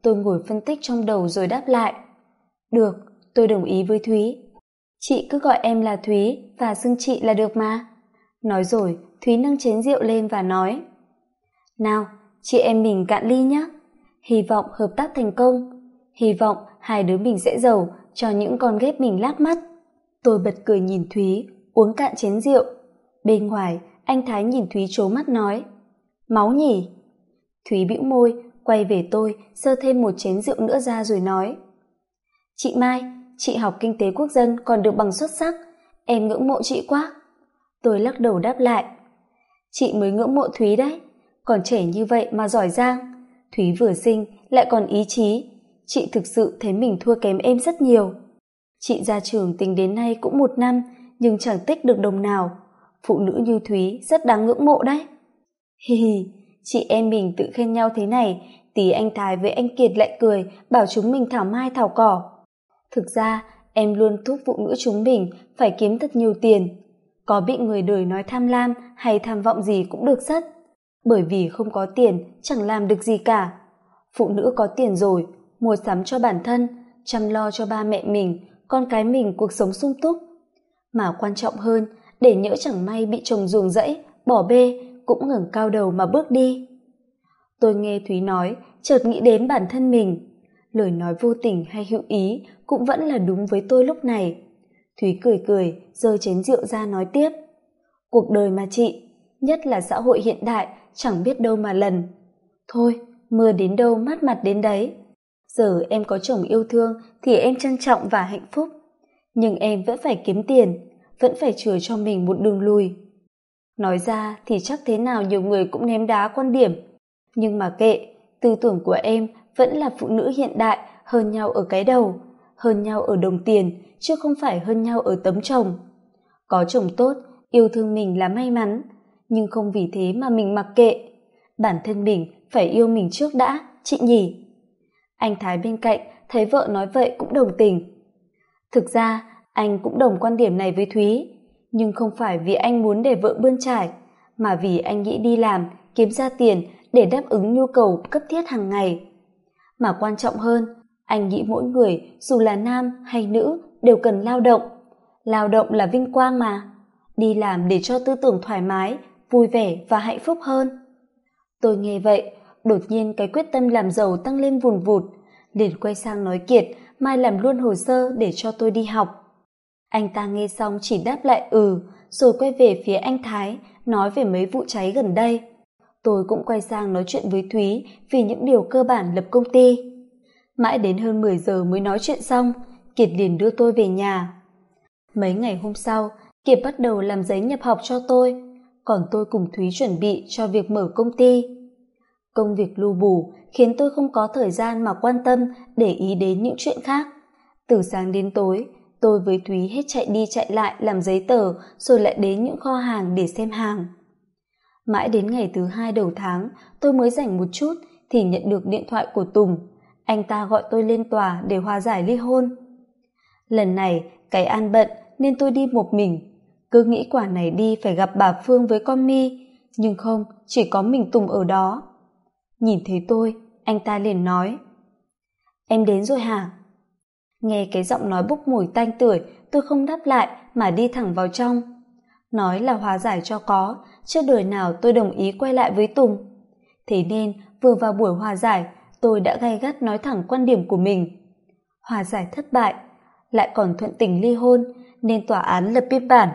Tôi ngồi phân tích trong đầu rồi đáp lại. Được, tôi đồng ý với thúy. Chị cứ gọi em là thúy và xưng chị là được mà. Nói rồi, thúy nâng chén rượu lên và nói. Nào, chị em mình cạn ly nhé hy vọng hợp tác thành công. Hy vọng hai đứa mình sẽ giàu cho những con ghép mình lác mắt. Tôi bật cười nhìn thúy, uống cạn chén rượu. Bên ngoài, anh thái nhìn thúy trố mắt nói, máu nhỉ? Thúy bĩu môi, quay về tôi sơ thêm một chén rượu nữa ra rồi nói, chị mai, chị học kinh tế quốc dân còn được bằng xuất sắc. Em ngưỡng mộ chị quá. Tôi lắc đầu đáp lại, chị mới ngưỡng mộ thúy đấy. Còn trẻ như vậy mà giỏi giang thúy vừa sinh lại còn ý chí. Chị thực sự thấy mình thua kém em rất nhiều. Chị ra trường tính đến nay cũng một năm nhưng chẳng tích được đồng nào. Phụ nữ như thúy rất đáng ngưỡng mộ đấy. Hì hì, chị em mình tự khen nhau thế này tí anh thái với anh kiệt lại cười bảo chúng mình thảo mai thảo cỏ. Thực ra em luôn thúc phụ nữ chúng mình phải kiếm thật nhiều tiền. Có bị người đời nói tham lam hay tham vọng gì cũng được rất bởi vì không có tiền, chẳng làm được gì cả. Phụ nữ có tiền rồi, mua sắm cho bản thân, chăm lo cho ba mẹ mình, con cái mình cuộc sống sung túc. Mà quan trọng hơn, để nhỡ chẳng may bị chồng ruồng rẫy, bỏ bê, cũng ngẩng cao đầu mà bước đi. Tôi nghe thúy nói, chợt nghĩ đến bản thân mình. Lời nói vô tình hay hữu ý cũng vẫn là đúng với tôi lúc này. Thúy cười cười, giơ chén rượu ra nói tiếp. Cuộc đời mà chị nhất là xã hội hiện đại, chẳng biết đâu mà lần. Thôi, mưa đến đâu mát mặt đến đấy. Giờ em có chồng yêu thương thì em trân trọng và hạnh phúc. Nhưng em vẫn phải kiếm tiền, vẫn phải chừa cho mình một đường lùi. Nói ra thì chắc thế nào nhiều người cũng ném đá quan điểm. Nhưng mà kệ, tư tưởng của em vẫn là phụ nữ hiện đại, hơn nhau ở cái đầu, hơn nhau ở đồng tiền, chứ không phải hơn nhau ở tấm chồng. Có chồng tốt, yêu thương mình là may mắn nhưng không vì thế mà mình mặc kệ. Bản thân mình phải yêu mình trước đã, chị nhỉ? Anh thái bên cạnh thấy vợ nói vậy cũng đồng tình. Thực ra, anh cũng đồng quan điểm này với thúy. Nhưng không phải vì anh muốn để vợ bươn trải, mà vì anh nghĩ đi làm, kiếm ra tiền để đáp ứng nhu cầu cấp thiết hàng ngày. Mà quan trọng hơn, anh nghĩ mỗi người, dù là nam hay nữ, đều cần lao động. Lao động là vinh quang mà. Đi làm để cho tư tưởng thoải mái vui vẻ và hạnh phúc hơn. Tôi nghe vậy, đột nhiên cái quyết tâm làm giàu tăng lên vùn vụt, liền quay sang nói kiệt mai làm luôn hồ sơ để cho tôi đi học. Anh ta nghe xong chỉ đáp lại ừ rồi quay về phía anh thái, nói về mấy vụ cháy gần đây. Tôi cũng quay sang nói chuyện với thúy vì những điều cơ bản lập công ty. Mãi đến hơn mười giờ mới nói chuyện xong, kiệt liền đưa tôi về nhà. Mấy ngày hôm sau, kiệt bắt đầu làm giấy nhập học cho tôi còn tôi cùng thúy chuẩn bị cho việc mở công ty. Công việc lu bù khiến tôi không có thời gian mà quan tâm, để ý đến những chuyện khác. Từ sáng đến tối, tôi với thúy hết chạy đi chạy lại làm giấy tờ, rồi lại đến những kho hàng để xem hàng. Mãi đến ngày thứ hai đầu tháng, tôi mới rảnh một chút thì nhận được điện thoại của tùng. Anh ta gọi tôi lên tòa để hòa giải ly hôn. Lần này, cái an bận nên tôi đi một mình cứ nghĩ quả này đi phải gặp bà phương với con mi, nhưng không, chỉ có mình tùng ở đó. Nhìn thấy tôi, anh ta liền nói, em đến rồi hả? Nghe cái giọng nói bốc mùi tanh tưởi, tôi không đáp lại mà đi thẳng vào trong. Nói là hòa giải cho có, chưa đời nào tôi đồng ý quay lại với tùng. Thế nên, vừa vào buổi hòa giải, tôi đã gay gắt nói thẳng quan điểm của mình. Hòa giải thất bại, lại còn thuận tình ly hôn, nên tòa án lập biên bản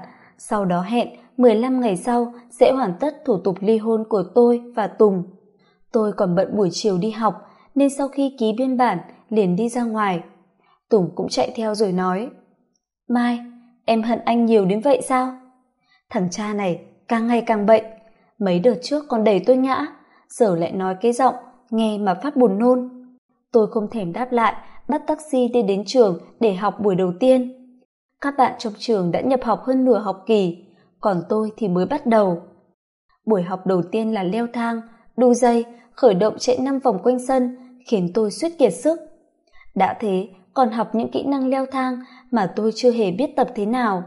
sau đó hẹn 15 ngày sau sẽ hoàn tất thủ tục ly hôn của tôi và Tùng. Tôi còn bận buổi chiều đi học nên sau khi ký biên bản liền đi ra ngoài. Tùng cũng chạy theo rồi nói Mai, em hận anh nhiều đến vậy sao? Thằng cha này càng ngày càng bệnh. Mấy đợt trước còn đẩy tôi ngã, giờ lại nói cái giọng nghe mà phát buồn nôn. Tôi không thèm đáp lại, bắt taxi đi đến trường để học buổi đầu tiên các bạn trong trường đã nhập học hơn nửa học kỳ, còn tôi thì mới bắt đầu. Buổi học đầu tiên là leo thang, đu dây, khởi động chạy năm vòng quanh sân, khiến tôi suýt kiệt sức. Đã thế, còn học những kỹ năng leo thang mà tôi chưa hề biết tập thế nào.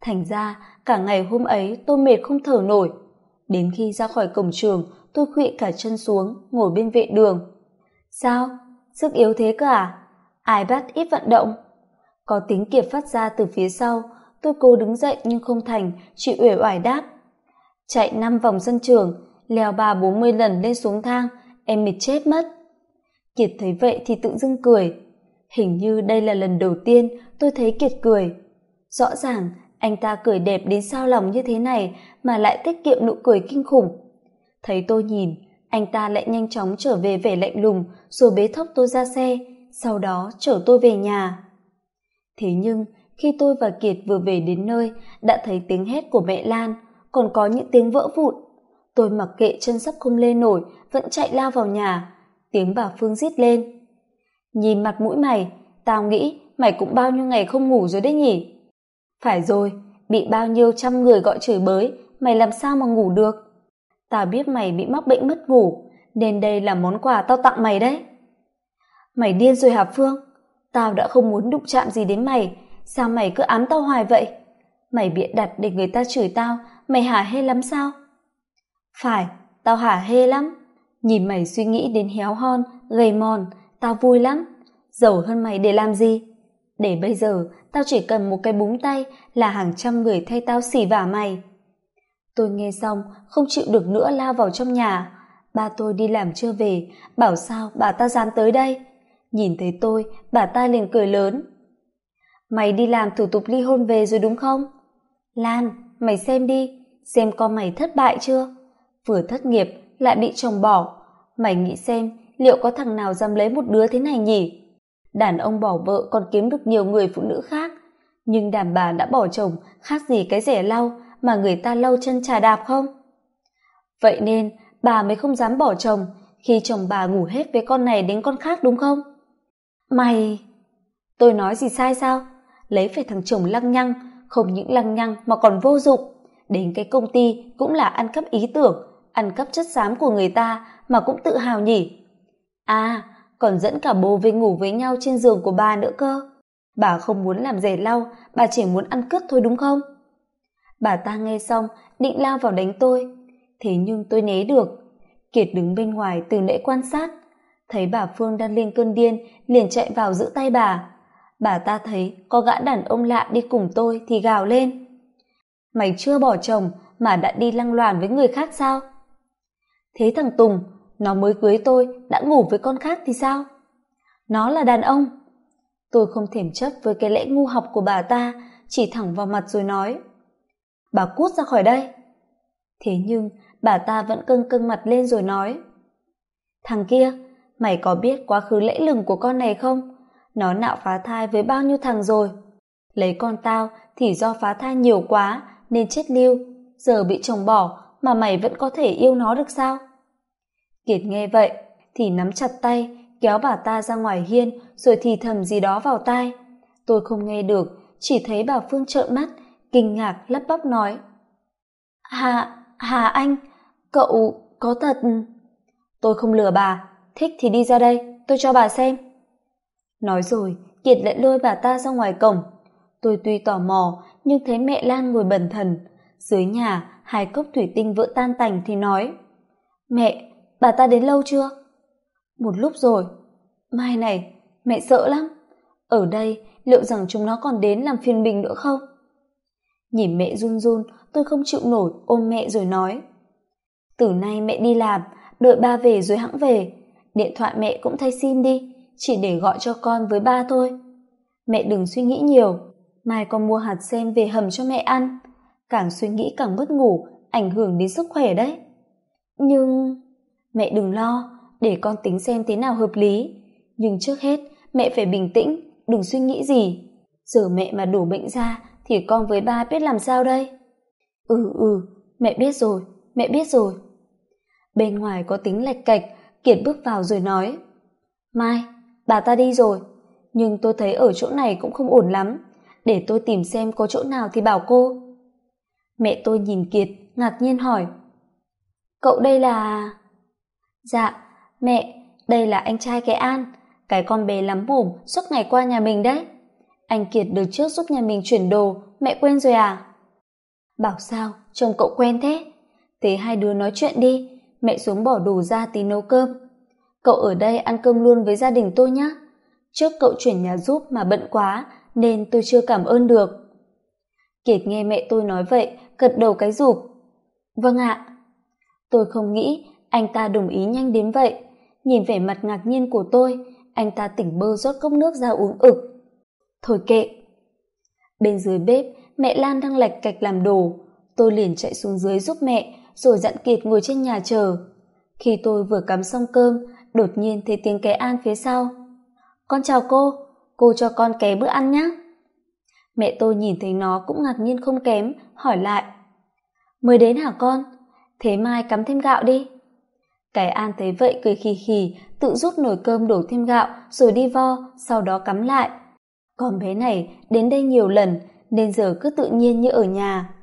Thành ra, cả ngày hôm ấy tôi mệt không thở nổi. Đến khi ra khỏi cổng trường, tôi khuỵu cả chân xuống, ngồi bên vệ đường. Sao? Sức yếu thế cơ à? Ai bắt ít vận động? Có tiếng kiệt phát ra từ phía sau. Tôi cố đứng dậy nhưng không thành, chị uể oải đáp. Chạy năm vòng sân trường, leo ba bốn mươi lần lên xuống thang, em mệt chết mất. Kiệt thấy vậy thì tự dưng cười. Hình như đây là lần đầu tiên tôi thấy kiệt cười. Rõ ràng, anh ta cười đẹp đến sao lòng như thế này mà lại tiết kiệm nụ cười kinh khủng. Thấy tôi nhìn, anh ta lại nhanh chóng trở về vẻ lạnh lùng, rồi bế thốc tôi ra xe, sau đó chở tôi về nhà thế nhưng, khi tôi và kiệt vừa về đến nơi, đã thấy tiếng hét của mẹ lan, còn có những tiếng vỡ vụn. Tôi mặc kệ chân sắp không lên nổi, vẫn chạy lao vào nhà. Tiếng bà phương rít lên. Nhìn mặt mũi mày, tao nghĩ mày cũng bao nhiêu ngày không ngủ rồi đấy nhỉ? Phải rồi, bị bao nhiêu trăm người gọi chửi bới, mày làm sao mà ngủ được? Tao biết mày bị mắc bệnh mất ngủ, nên đây là món quà tao tặng mày đấy. Mày điên rồi hả phương? Tao đã không muốn đụng chạm gì đến mày. Sao mày cứ ám tao hoài vậy? Mày bịa đặt để người ta chửi tao. Mày hả hê lắm sao? Phải, tao hả hê lắm. Nhìn mày suy nghĩ đến héo hon, gầy mòn, tao vui lắm. Giàu hơn mày để làm gì? Để bây giờ, tao chỉ cần một cái búng tay là hàng trăm người thay tao xỉ vả mày. Tôi nghe xong, không chịu được nữa lao vào trong nhà. Ba tôi đi làm chưa về, bảo sao bà ta dám tới đây? Nhìn thấy tôi, bà ta liền cười lớn. Mày đi làm thủ tục ly hôn về rồi đúng không? Lan, mày xem đi, xem con mày thất bại chưa? Vừa thất nghiệp, lại bị chồng bỏ. Mày nghĩ xem, liệu có thằng nào dám lấy một đứa thế này nhỉ? Đàn ông bỏ vợ còn kiếm được nhiều người phụ nữ khác. Nhưng đàn bà đã bỏ chồng, khác gì cái rẻ lau mà người ta lau chân trà đạp không? Vậy nên, bà mới không dám bỏ chồng khi chồng bà ngủ hết với con này đến con khác đúng không? Mày, tôi nói gì sai sao? Lấy phải thằng chồng lăng nhăng, không những lăng nhăng mà còn vô dụng. Đến cái công ty cũng là ăn cắp ý tưởng, ăn cắp chất xám của người ta mà cũng tự hào nhỉ. À còn dẫn cả bố về ngủ với nhau trên giường của bà nữa cơ. Bà không muốn làm rẻ lau, bà chỉ muốn ăn cướp thôi đúng không? Bà ta nghe xong, định lao vào đánh tôi. Thế nhưng tôi né được. Kiệt đứng bên ngoài từ nãy quan sát thấy bà phương đang lên cơn điên, liền chạy vào giữ tay bà. Bà ta thấy có gã đàn ông lạ đi cùng tôi thì gào lên. Mày chưa bỏ chồng mà đã đi lăng loàn với người khác sao? Thế thằng tùng, nó mới cưới tôi, đã ngủ với con khác thì sao? Nó là đàn ông. Tôi không thèm chấp với cái lẽ ngu học của bà ta, chỉ thẳng vào mặt rồi nói, bà cút ra khỏi đây. Thế nhưng bà ta vẫn cưng cưng mặt lên rồi nói, thằng kia mày có biết quá khứ lễ lừng của con này không? Nó nạo phá thai với bao nhiêu thằng rồi? Lấy con tao thì do phá thai nhiều quá nên chết lưu. Giờ bị chồng bỏ mà mày vẫn có thể yêu nó được sao? Kiệt nghe vậy thì nắm chặt tay, kéo bà ta ra ngoài hiên rồi thì thầm gì đó vào tai. Tôi không nghe được, chỉ thấy bà phương trợn mắt, kinh ngạc lắp bắp nói. Hà hà anh, cậu có thật? Tôi không lừa bà thích thì đi ra đây, tôi cho bà xem. Nói rồi, kiệt lại lôi bà ta ra ngoài cổng. Tôi tuy tò mò, nhưng thấy mẹ lan ngồi bần thần. Dưới nhà, hai cốc thủy tinh vỡ tan tành thì nói, mẹ, bà ta đến lâu chưa? Một lúc rồi, mai này, mẹ sợ lắm. Ở đây, liệu rằng chúng nó còn đến làm phiền mình nữa không? Nhìn mẹ run run, tôi không chịu nổi, ôm mẹ rồi nói, từ nay mẹ đi làm, đợi ba về rồi hãng về điện thoại mẹ cũng thay sim đi, chỉ để gọi cho con với ba thôi. Mẹ đừng suy nghĩ nhiều, mai con mua hạt sen về hầm cho mẹ ăn. Càng suy nghĩ càng mất ngủ, ảnh hưởng đến sức khỏe đấy. Nhưng mẹ đừng lo, để con tính xem thế nào hợp lý. Nhưng trước hết, mẹ phải bình tĩnh, đừng suy nghĩ gì. Giờ mẹ mà đổ bệnh ra, thì con với ba biết làm sao đây? Ừ ừ mẹ biết rồi, mẹ biết rồi. Bên ngoài có tính lạch cạch kiệt bước vào rồi nói, mai, bà ta đi rồi, nhưng tôi thấy ở chỗ này cũng không ổn lắm, để tôi tìm xem có chỗ nào thì bảo cô. Mẹ tôi nhìn kiệt, ngạc nhiên hỏi, cậu đây là dạ mẹ, đây là anh trai cái an, cái con bé lắm mồm, suốt ngày qua nhà mình đấy. Anh kiệt được trước giúp nhà mình chuyển đồ, mẹ quên rồi à? Bảo sao chồng cậu quen thế. Thế hai đứa nói chuyện đi mẹ xuống bỏ đồ ra tí nấu cơm. Cậu ở đây ăn cơm luôn với gia đình tôi nhé. Trước cậu chuyển nhà giúp mà bận quá, nên tôi chưa cảm ơn được. Kiệt nghe mẹ tôi nói vậy, gật đầu cái rụp. Vâng ạ. Tôi không nghĩ anh ta đồng ý nhanh đến vậy. Nhìn vẻ mặt ngạc nhiên của tôi, anh ta tỉnh bơ rót cốc nước ra uống ực. Thôi kệ. Bên dưới bếp, mẹ lan đang lạch cạch làm đồ. Tôi liền chạy xuống dưới giúp mẹ rồi dặn kiệt ngồi trên nhà chờ. Khi tôi vừa cắm xong cơm, đột nhiên thấy tiếng cái an phía sau. Con chào cô cô cho con ké bữa ăn nhé mẹ tôi nhìn thấy nó cũng ngạc nhiên không kém, hỏi lại. Mới đến hả con? Thế mai cắm thêm gạo đi. Cái an thấy vậy cười khì khì, tự rút nồi cơm đổ thêm gạo rồi đi vo, sau đó cắm lại. Con bé này đến đây nhiều lần, nên giờ cứ tự nhiên như ở nhà.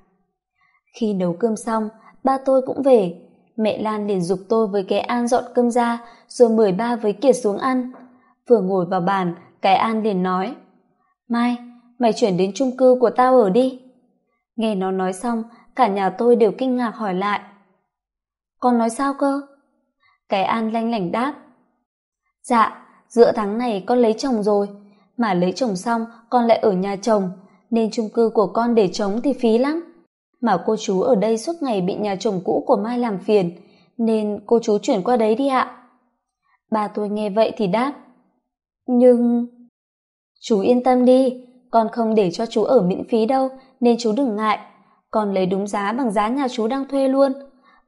Khi nấu cơm xong ba tôi cũng về. Mẹ lan liền giục tôi với cái an dọn cơm ra, rồi mời ba với kiệt xuống ăn. Vừa ngồi vào bàn, cái an liền nói, mai, mày chuyển đến chung cư của tao ở đi. Nghe nó nói xong, cả nhà tôi đều kinh ngạc hỏi lại, con nói sao cơ? Cái an lanh lảnh đáp dạ giữa tháng này con lấy chồng rồi, mà lấy chồng xong con lại ở nhà chồng, nên chung cư của con để trống thì phí lắm mà cô chú ở đây suốt ngày bị nhà chồng cũ của mai làm phiền, nên cô chú chuyển qua đấy đi ạ. Ba tôi nghe vậy thì đáp, nhưng chú yên tâm đi, con không để cho chú ở miễn phí đâu, nên chú đừng ngại. Con lấy đúng giá bằng giá nhà chú đang thuê luôn.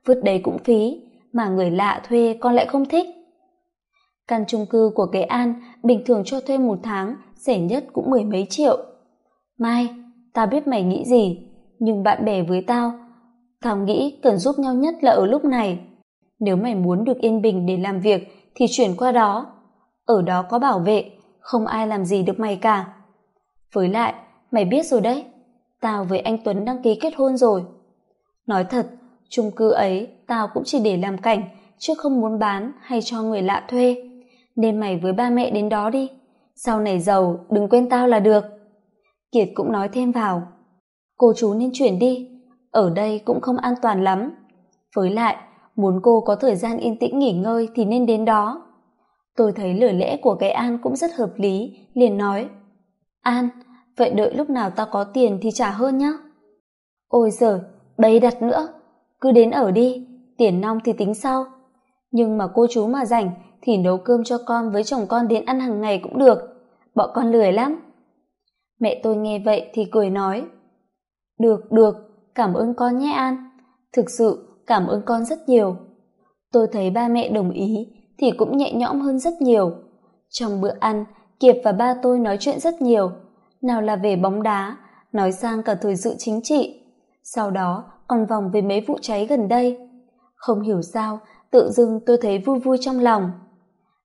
Vứt đấy cũng phí, mà người lạ thuê con lại không thích. Căn chung cư của cái an bình thường cho thuê một tháng, rẻ nhất cũng mười mấy triệu. Mai, tao biết mày nghĩ gì nhưng bạn bè với tao. Tao nghĩ cần giúp nhau nhất là ở lúc này. Nếu mày muốn được yên bình để làm việc, thì chuyển qua đó. Ở đó có bảo vệ, không ai làm gì được mày cả. Với lại, mày biết rồi đấy, tao với anh tuấn đăng ký kết hôn rồi. Nói thật, chung cư ấy tao cũng chỉ để làm cảnh, chứ không muốn bán hay cho người lạ thuê. Nên mày với ba mẹ đến đó đi. Sau này giàu, đừng quên tao là được. Kiệt cũng nói thêm vào cô chú nên chuyển đi. Ở đây cũng không an toàn lắm. Với lại, muốn cô có thời gian yên tĩnh nghỉ ngơi thì nên đến đó. Tôi thấy lời lẽ của cái an cũng rất hợp lý, liền nói, an, vậy đợi lúc nào tao có tiền thì trả hơn nhá. Ôi giời, bày đặt nữa. Cứ đến ở đi, tiền nong thì tính sau. Nhưng mà cô chú mà rảnh thì nấu cơm cho con với chồng con đến ăn hàng ngày cũng được. Bọn con lười lắm. Mẹ tôi nghe vậy thì cười nói được được. Cảm ơn con nhé, an. Thực sự, cảm ơn con rất nhiều. Tôi thấy ba mẹ đồng ý thì cũng nhẹ nhõm hơn rất nhiều. Trong bữa ăn kiệt và ba tôi nói chuyện rất nhiều. Nào là về bóng đá, nói sang cả thời sự chính trị. Sau đó, còn vòng về mấy vụ cháy gần đây. Không hiểu sao, tự dưng tôi thấy vui vui trong lòng.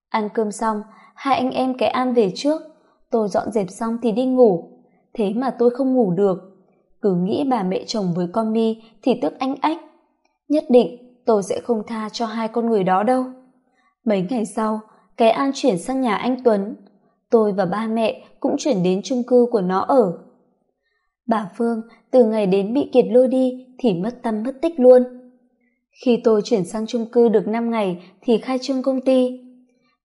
Ăn cơm xong, hai anh em cái an về trước. Tôi dọn dẹp xong thì đi ngủ. Thế mà tôi không ngủ được cứ nghĩ bà mẹ chồng với con mi thì tức anh ách. Nhất định tôi sẽ không tha cho hai con người đó đâu. Mấy ngày sau, cái an chuyển sang nhà anh tuấn. Tôi và ba mẹ cũng chuyển đến chung cư của nó ở. Bà phương từ ngày đến bị kiệt lôi đi thì mất tâm mất tích luôn. Khi tôi chuyển sang chung cư được năm ngày thì khai trương công ty.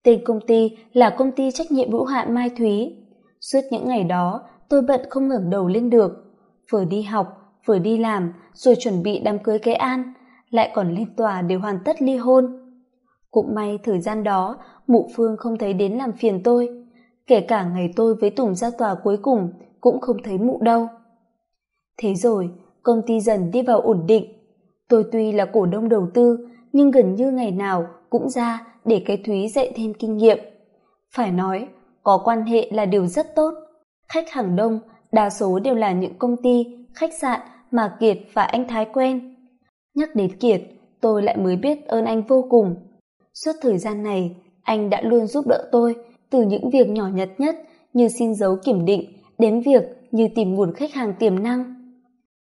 Tên công ty là công ty trách nhiệm hữu hạn mai thúy. Suốt những ngày đó, tôi bận không ngẩng đầu lên được vừa đi học, vừa đi làm, rồi chuẩn bị đám cưới cái an, lại còn lên tòa để hoàn tất ly hôn. Cũng may thời gian đó, mụ phương không thấy đến làm phiền tôi, kể cả ngày tôi với tùng ra tòa cuối cùng cũng không thấy mụ đâu. Thế rồi, công ty dần đi vào ổn định. Tôi tuy là cổ đông đầu tư, nhưng gần như ngày nào cũng ra để cái thúy dạy thêm kinh nghiệm. Phải nói, có quan hệ là điều rất tốt. Khách hàng đông đa số đều là những công ty, khách sạn mà kiệt và anh thái quen. Nhắc đến kiệt, tôi lại mới biết ơn anh vô cùng. Suốt thời gian này, anh đã luôn giúp đỡ tôi từ những việc nhỏ nhặt nhất như xin dấu kiểm định đến việc như tìm nguồn khách hàng tiềm năng.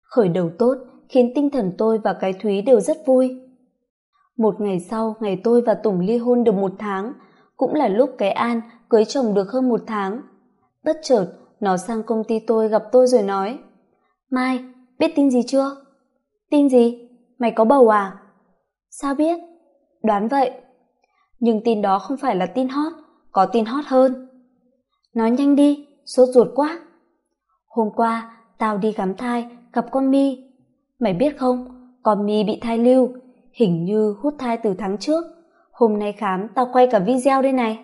Khởi đầu tốt khiến tinh thần tôi và cái thúy đều rất vui. Một ngày sau, ngày tôi và tùng ly hôn được một tháng, cũng là lúc cái an cưới chồng được hơn một tháng. Bất chợt nó sang công ty tôi gặp tôi rồi nói, mai, biết tin gì chưa? Tin gì? Mày có bầu à? Sao biết? Đoán vậy. Nhưng tin đó không phải là tin hot, có tin hot hơn. Nói nhanh đi, sốt ruột quá. Hôm qua, tao đi khám thai, gặp con mi. Mày biết không, con mi bị thai lưu, hình như hút thai từ tháng trước. Hôm nay khám, tao quay cả video đây này.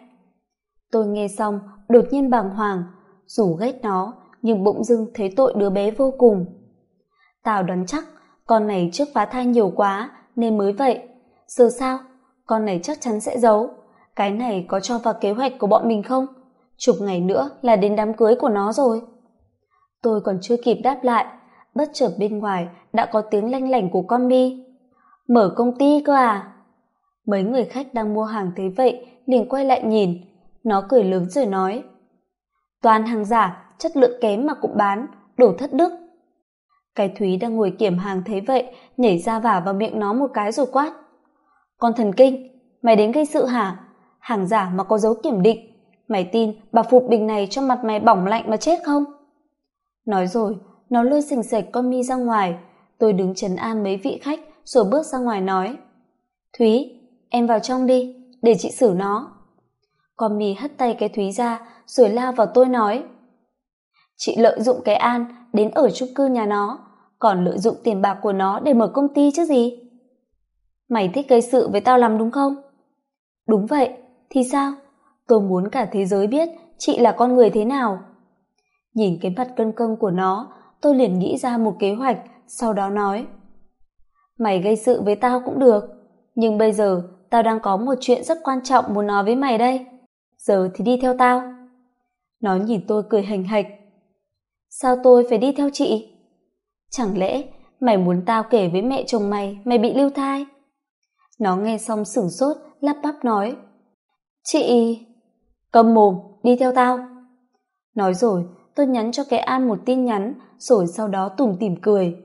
Tôi nghe xong, đột nhiên bàng hoàng dù ghét nó, nhưng bỗng dưng thấy tội đứa bé vô cùng. Tao đoán chắc, con này trước phá thai nhiều quá, nên mới vậy. Giờ sao? Con này chắc chắn sẽ giấu. Cái này có cho vào kế hoạch của bọn mình không? Chục ngày nữa là đến đám cưới của nó rồi. Tôi còn chưa kịp đáp lại, bất chợt bên ngoài đã có tiếng lanh lảnh của con mi. Mở công ty cơ à? Mấy người khách đang mua hàng thấy vậy liền quay lại nhìn. Nó cười lớn rồi nói toàn hàng giả, chất lượng kém mà cũng bán, đổ thất đức. Cái thúy đang ngồi kiểm hàng thấy vậy, nhảy ra vả vào miệng nó một cái rồi quát. Con thần kinh, mày đến gây sự hả? Hàng giả mà có dấu kiểm định, mày tin bà phục bình này cho mặt mày bỏng lạnh mà chết không? Nói rồi, nó lôi sình sạch con mi ra ngoài. Tôi đứng chấn an mấy vị khách, rồi bước ra ngoài nói. Thúy, em vào trong đi, để chị xử nó con mì hất tay cái thúy ra, rồi lao vào tôi nói, chị lợi dụng cái an đến ở chung cư nhà nó, còn lợi dụng tiền bạc của nó để mở công ty chứ gì? Mày thích gây sự với tao lắm đúng không? Đúng vậy, thì sao? Tôi muốn cả thế giới biết chị là con người thế nào. Nhìn cái mặt cân cân của nó, tôi liền nghĩ ra một kế hoạch, sau đó nói, mày gây sự với tao cũng được, nhưng bây giờ tao đang có một chuyện rất quan trọng muốn nói với mày đây giờ thì đi theo tao. Nó nhìn tôi cười hành hạch. Sao tôi phải đi theo chị? Chẳng lẽ mày muốn tao kể với mẹ chồng mày mày bị lưu thai? Nó nghe xong sửng sốt, lắp bắp nói. Chị, cầm mồm, đi theo tao. Nói rồi, tôi nhắn cho cái an một tin nhắn, rồi sau đó tủm tỉm cười.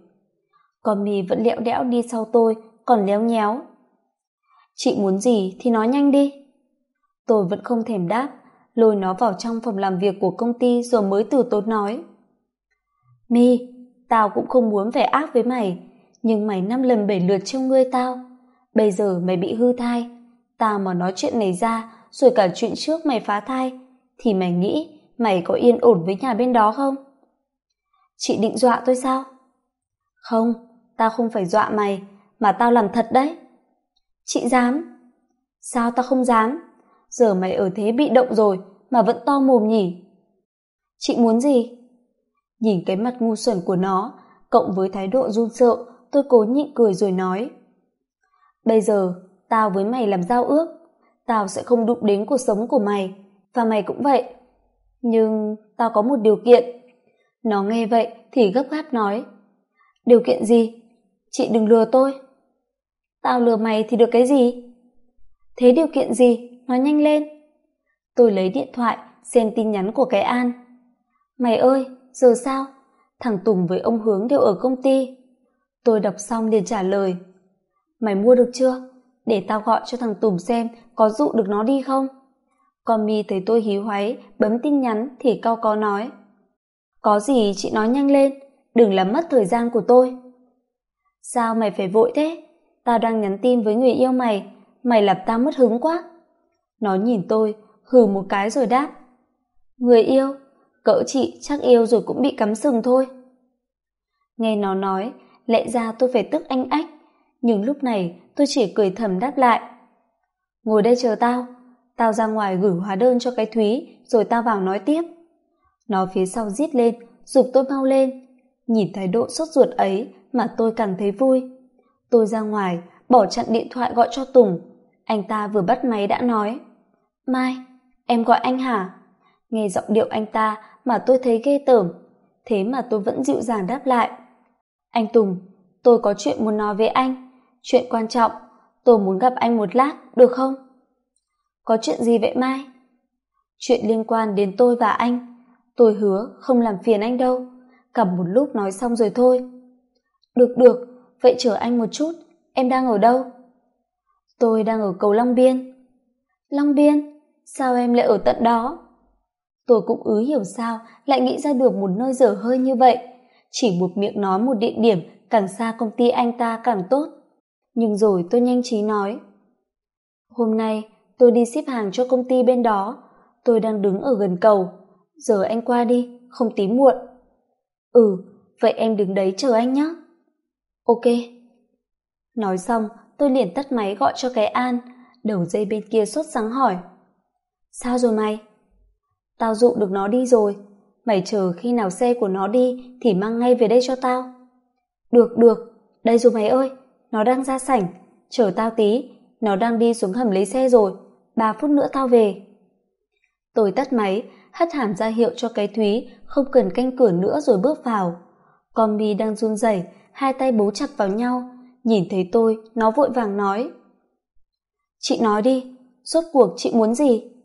Con mi vẫn lẹo đẽo đi sau tôi, còn léo nhéo. Chị muốn gì thì nói nhanh đi tôi vẫn không thèm đáp, lôi nó vào trong phòng làm việc của công ty rồi mới từ tốn nói. Mi, tao cũng không muốn vẻ ác với mày, nhưng mày năm lần bảy lượt trêu ngươi tao. Bây giờ mày bị hư thai tao mà nói chuyện này ra, rồi cả chuyện trước mày phá thai, thì mày nghĩ mày có yên ổn với nhà bên đó không? Chị định dọa tôi sao? Không, tao không phải dọa mày, mà tao làm thật đấy. Chị dám? Sao tao không dám? Giờ mày ở thế bị động rồi, mà vẫn to mồm nhỉ? Chị muốn gì? Nhìn cái mặt ngu xuẩn của nó, cộng với thái độ run sợ, tôi cố nhịn cười rồi nói. Bây giờ, tao với mày làm giao ước. Tao sẽ không đụng đến cuộc sống của mày, và mày cũng vậy. Nhưng tao có một điều kiện. Nó nghe vậy thì gấp gáp nói. Điều kiện gì? Chị đừng lừa tôi. Tao lừa mày thì được cái gì? Thế điều kiện gì? Nói nhanh lên. Tôi lấy điện thoại, xem tin nhắn của cái an. Mày ơi, giờ sao? Thằng tùng với ông hướng đều ở công ty. Tôi đọc xong liền trả lời. Mày mua được chưa? Để tao gọi cho thằng tùng xem có dụ được nó đi không? Con mi thấy tôi hí hoáy, bấm tin nhắn thì cau có nói. Có gì chị nói nhanh lên, đừng làm mất thời gian của tôi. Sao mày phải vội thế? Tao đang nhắn tin với người yêu mày mày làm tao mất hứng quá nó nhìn tôi, hừ một cái rồi đáp. Người yêu cỡ chị chắc yêu rồi cũng bị cắm sừng thôi. Nghe nó nói, lẽ ra tôi phải tức anh ách. Nhưng lúc này, tôi chỉ cười thầm đáp lại. Ngồi đây chờ tao. Tao ra ngoài gửi hóa đơn cho cái thúy, rồi tao vào nói tiếp. Nó phía sau rít lên, giục tôi mau lên. Nhìn thái độ sốt ruột ấy mà tôi càng thấy vui. Tôi ra ngoài, bỏ chặn điện thoại gọi cho tùng. Anh ta vừa bắt máy đã nói mai, em gọi anh hả? Nghe giọng điệu anh ta mà tôi thấy ghê tởm, thế mà tôi vẫn dịu dàng đáp lại. Anh tùng, tôi có chuyện muốn nói với anh. Chuyện quan trọng, tôi muốn gặp anh một lát, được không? Có chuyện gì vậy mai? Chuyện liên quan đến tôi và anh, tôi hứa không làm phiền anh đâu. Cả một lúc nói xong rồi thôi. Được được, vậy chờ anh một chút, em đang ở đâu? Tôi đang ở cầu long biên. Long biên? Sao em lại ở tận đó? Tôi cũng ứ hiểu sao lại nghĩ ra được một nơi dở hơi như vậy. Chỉ một miệng nói một địa điểm càng xa công ty anh ta càng tốt. Nhưng rồi tôi nhanh trí nói. Hôm nay, tôi đi ship hàng cho công ty bên đó. Tôi đang đứng ở gần cầu. Giờ anh qua đi, không tí muộn. Ừ vậy em đứng đấy chờ anh nhé. Ok. Nói xong, tôi liền tắt máy gọi cho cái an. Đầu dây bên kia sốt sáng hỏi sao rồi mày? Tao dụ được nó đi rồi. Mày chờ khi nào xe của nó đi thì mang ngay về đây cho tao. Được được. Đây rồi mày ơi. Nó đang ra sảnh. Chờ tao tí. Nó đang đi xuống hầm lấy xe rồi. Ba phút nữa tao về. Tôi tắt máy, hất hàm ra hiệu cho cái thúy không cần canh cửa nữa rồi bước vào. Con mi đang run rẩy, hai tay bấu chặt vào nhau. Nhìn thấy tôi, nó vội vàng nói. Chị nói đi, rốt cuộc chị muốn gì?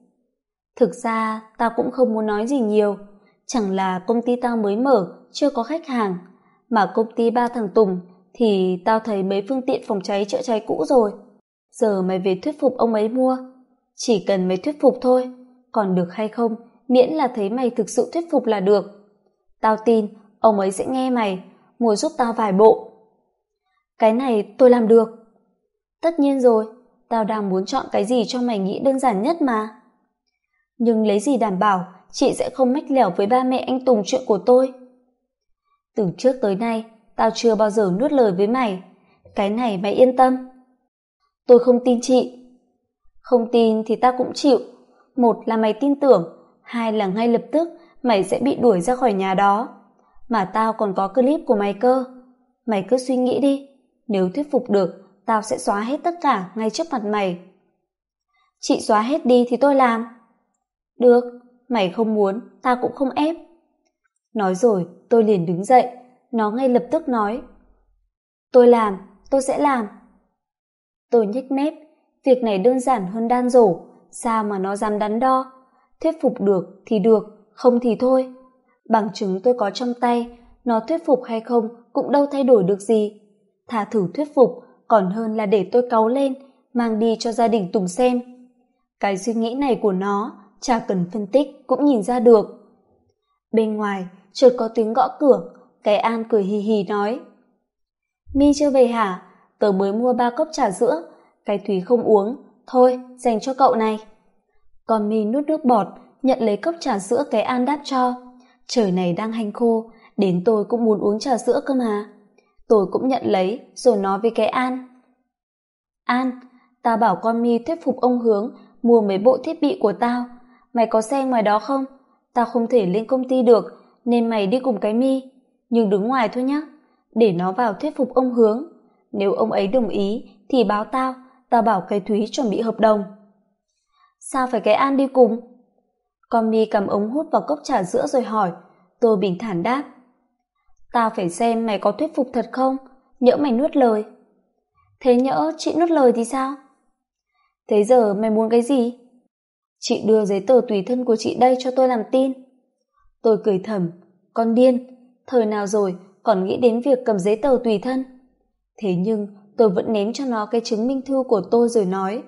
Thực ra, tao cũng không muốn nói gì nhiều. Chẳng là công ty tao mới mở, chưa có khách hàng. Mà công ty ba thằng tùng thì tao thấy mấy phương tiện phòng cháy chữa cháy cũ rồi. Giờ mày về thuyết phục ông ấy mua. Chỉ cần mày thuyết phục thôi. Còn được hay không, miễn là thấy mày thực sự thuyết phục là được. Tao tin ông ấy sẽ nghe mày mua giúp tao vài bộ. Cái này tôi làm được. Tất nhiên rồi, tao đang muốn chọn cái gì cho mày nghĩ đơn giản nhất mà nhưng lấy gì đảm bảo, chị sẽ không mách lẻo với ba mẹ anh tùng chuyện của tôi? Từ trước tới nay, tao chưa bao giờ nuốt lời với mày. Cái này mày yên tâm. Tôi không tin chị. Không tin thì ta cũng chịu. Một là mày tin tưởng, hai là ngay lập tức mày sẽ bị đuổi ra khỏi nhà đó. Mà tao còn có clip của mày cơ. Mày cứ suy nghĩ đi. Nếu thuyết phục được, tao sẽ xóa hết tất cả ngay trước mặt mày. Chị xóa hết đi thì tôi làm được, mày không muốn ta cũng không ép. Nói rồi, tôi liền đứng dậy. Nó ngay lập tức nói, tôi làm, tôi sẽ làm. Tôi nhếch mép, việc này đơn giản hơn đan rổ, sao mà nó dám đắn đo? Thuyết phục được thì được, không thì thôi. Bằng chứng tôi có trong tay, nó thuyết phục hay không cũng đâu thay đổi được gì. Thà thử thuyết phục, còn hơn là để tôi cáu lên, mang đi cho gia đình tùng xem. Cái suy nghĩ này của nó chả cần phân tích cũng nhìn ra được. Bên ngoài, chợt có tiếng gõ cửa, cái an cười hì hì nói. Mi chưa về hả? Tớ mới mua ba cốc trà sữa, cái thúy không uống. Thôi, dành cho cậu này. Còn mi nuốt nước bọt, nhận lấy cốc trà sữa cái an đáp cho. Trời này đang hanh khô, đến tôi cũng muốn uống trà sữa cơ mà. Tôi cũng nhận lấy, rồi nói với cái an. An tao bảo con mi thuyết phục ông hướng mua mấy bộ thiết bị của tao mày có xe ngoài đó không? Tao không thể lên công ty được, nên mày đi cùng cái mi. Nhưng đứng ngoài thôi nhé để nó vào thuyết phục ông hướng. Nếu ông ấy đồng ý, thì báo tao tao bảo cái thúy chuẩn bị hợp đồng. Sao phải cái an đi cùng? Con mi cầm ống hút vào cốc trà sữa rồi hỏi. Tôi bình thản đáp. Tao phải xem mày có thuyết phục thật không? Nhỡ mày nuốt lời. Thế nhỡ chị nuốt lời thì sao? Thế giờ mày muốn cái gì? Chị đưa giấy tờ tùy thân của chị đây cho tôi làm tin. Tôi cười thầm, con điên, thời nào rồi còn nghĩ đến việc cầm giấy tờ tùy thân? Thế nhưng, tôi vẫn ném cho nó cái chứng minh thư của tôi rồi nói,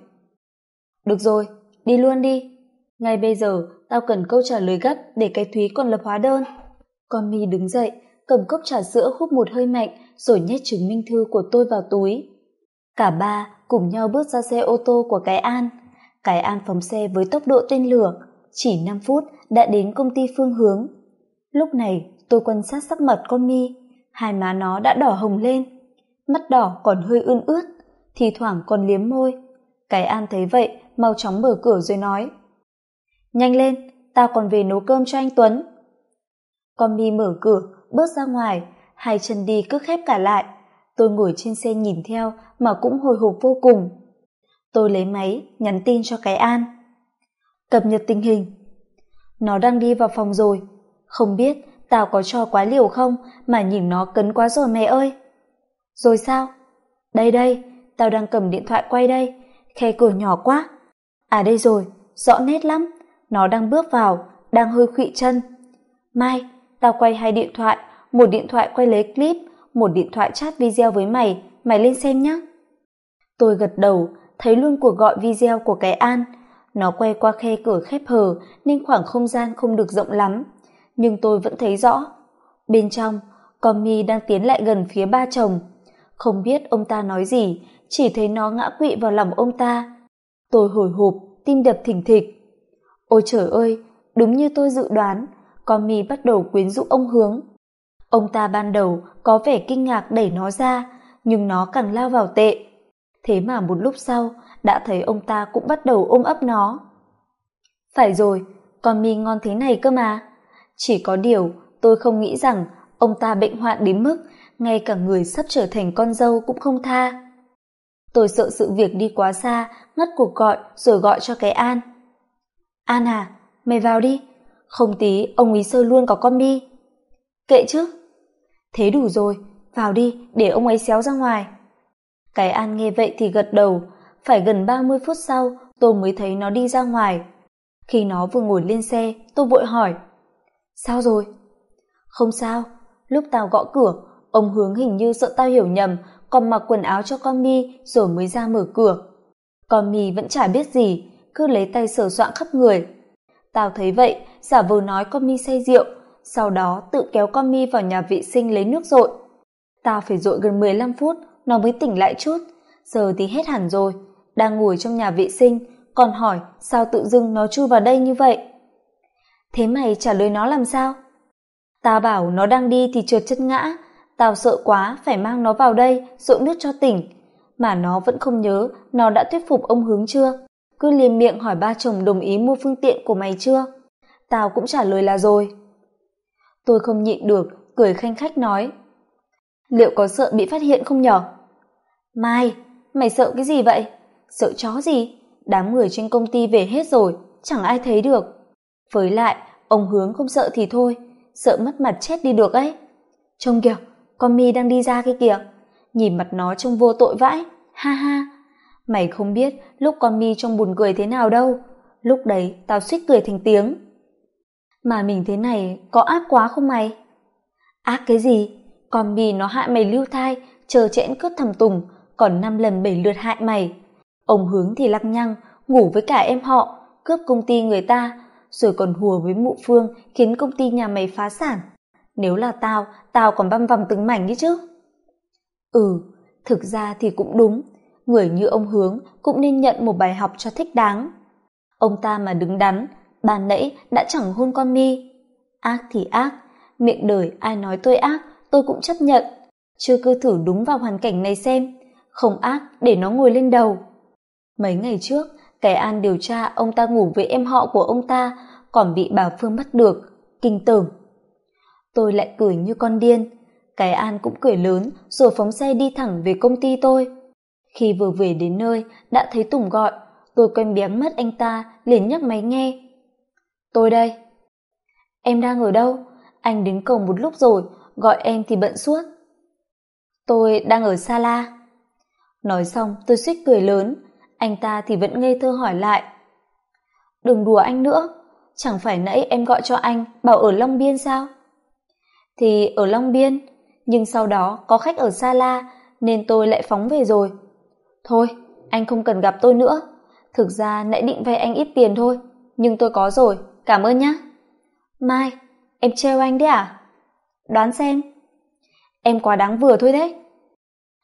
được rồi, đi luôn đi. Ngay bây giờ, tao cần câu trả lời gấp để cái thúy còn lập hóa đơn. Con mi đứng dậy, cầm cốc trà sữa hút một hơi mạnh rồi nhét chứng minh thư của tôi vào túi. Cả ba cùng nhau bước ra xe ô tô của cái an cái an phóng xe với tốc độ tên lửa, chỉ năm phút đã đến công ty phương hướng. Lúc này, tôi quan sát sắc mặt con mi, hai má nó đã đỏ hồng lên, mắt đỏ còn hơi ươn ướt, thì thoảng còn liếm môi. Cái an thấy vậy, mau chóng mở cửa rồi nói, nhanh lên, tao còn về nấu cơm cho anh tuấn. Con mi mở cửa, bước ra ngoài, hai chân đi cứ khép cả lại. Tôi ngồi trên xe nhìn theo mà cũng hồi hộp vô cùng tôi lấy máy, nhắn tin cho cái an. Cập nhật tình hình. Nó đang đi vào phòng rồi. Không biết tao có cho quá liều không mà nhìn nó cấn quá rồi mẹ ơi. Rồi sao? Đây đây, tao đang cầm điện thoại quay đây. Khe cửa nhỏ quá. À đây rồi, rõ nét lắm. Nó đang bước vào, đang hơi khụy chân. Mai, tao quay hai điện thoại. Một điện thoại quay lấy clip, một điện thoại chat video với mày. Mày lên xem nhé tôi gật đầu thấy luôn cuộc gọi video của cái an. Nó quay qua khe cửa khép hờ, nên khoảng không gian không được rộng lắm. Nhưng tôi vẫn thấy rõ. Bên trong con mi đang tiến lại gần phía ba chồng. Không biết ông ta nói gì, chỉ thấy nó ngã quỵ vào lòng ông ta. Tôi hồi hộp, tim đập thình thịch. Ôi trời ơi, đúng như tôi dự đoán con mi bắt đầu quyến rũ ông hướng. Ông ta ban đầu có vẻ kinh ngạc đẩy nó ra, nhưng nó càng lao vào tệ thế mà một lúc sau, đã thấy ông ta cũng bắt đầu ôm ấp nó. Phải rồi, con mi ngon thế này cơ mà. Chỉ có điều, tôi không nghĩ rằng ông ta bệnh hoạn đến mức ngay cả người sắp trở thành con dâu cũng không tha. Tôi sợ sự việc đi quá xa, ngắt cuộc gọi rồi gọi cho cái an. An à mày vào đi. Không tí, ông ý sơ luôn có con mi. Kệ chứ. Thế đủ rồi, vào đi, để ông ấy xéo ra ngoài cái an nghe vậy thì gật đầu. Phải gần ba mươi phút sau, tôi mới thấy nó đi ra ngoài. Khi nó vừa ngồi lên xe, tôi vội hỏi, sao rồi? Không sao. Lúc tao gõ cửa, ông hướng hình như sợ tao hiểu nhầm, còn mặc quần áo cho con mi rồi mới ra mở cửa. Con mi vẫn chả biết gì, cứ lấy tay sờ soạn khắp người. Tao thấy vậy, giả vờ nói con mi say rượu, sau đó tự kéo con mi vào nhà vệ sinh lấy nước rội. tao phải rội gần mười lăm phút nó mới tỉnh lại chút. Giờ thì hết hẳn rồi. Đang ngồi trong nhà vệ sinh, còn hỏi sao tự dưng nó chui vào đây như vậy? Thế mày trả lời nó làm sao? Tao bảo nó đang đi thì trượt chân ngã. Tao sợ quá, phải mang nó vào đây dội nước cho tỉnh. Mà nó vẫn không nhớ nó đã thuyết phục ông hướng chưa? Cứ liền miệng hỏi ba chồng đồng ý mua phương tiện của mày chưa? Tao cũng trả lời là rồi. Tôi không nhịn được, cười khanh khách nói liệu có sợ bị phát hiện không nhở? Mai, mày sợ cái gì vậy? Sợ chó gì? Đám người trên công ty về hết rồi, chẳng ai thấy được. Với lại, ông hướng không sợ thì thôi, sợ mất mặt chết đi được ấy. Trông kìa, con mi đang đi ra kia kìa. Nhìn mặt nó trông vô tội vãi, ha ha. Mày không biết lúc con mi trông buồn cười thế nào đâu, lúc đấy tao suýt cười thành tiếng. Mà mình thế này có ác quá không mày? Ác cái gì? Con mi nó hại mày lưu thai, chờ chẽn cướp thầm tùng, còn năm lần bảy lượt hại mày. Ông hướng thì lăng nhăng, ngủ với cả em họ, cướp công ty người ta, rồi còn hùa với mụ phương, khiến công ty nhà mày phá sản. Nếu là tao tao còn băm vằm từng mảnh đi chứ. Ừ thực ra thì cũng đúng, người như ông hướng cũng nên nhận một bài học cho thích đáng. Ông ta mà đứng đắn, ban nãy đã chẳng hôn con mi. Ác thì ác, miệng đời ai nói tôi ác tôi cũng chấp nhận. Chưa cứ thử đúng vào hoàn cảnh này xem, không ác để nó ngồi lên đầu. Mấy ngày trước, kẻ an điều tra ông ta ngủ với em họ của ông ta, còn bị bà phương bắt được. Kinh tởm. Tôi lại cười như con điên. Cái an cũng cười lớn, rồi phóng xe đi thẳng về công ty tôi. Khi vừa về đến nơi, đã thấy tùng gọi. Tôi quen biếng mất anh ta, liền nhấc máy nghe. Tôi đây. Em đang ở đâu? Anh đến cầu một lúc rồi gọi em thì bận suốt. Tôi đang ở sa la. Nói xong, tôi suýt cười lớn. Anh ta thì vẫn ngây thơ hỏi lại. Đừng đùa anh nữa. Chẳng phải nãy em gọi cho anh, bảo ở long biên sao? Thì ở long biên, nhưng sau đó có khách ở sa la, nên tôi lại phóng về rồi. Thôi, anh không cần gặp tôi nữa. Thực ra nãy định vay anh ít tiền thôi, nhưng tôi có rồi. Cảm ơn nhá. Mai, em trêu anh đấy à? Đoán xem. Em quá đáng vừa thôi đấy.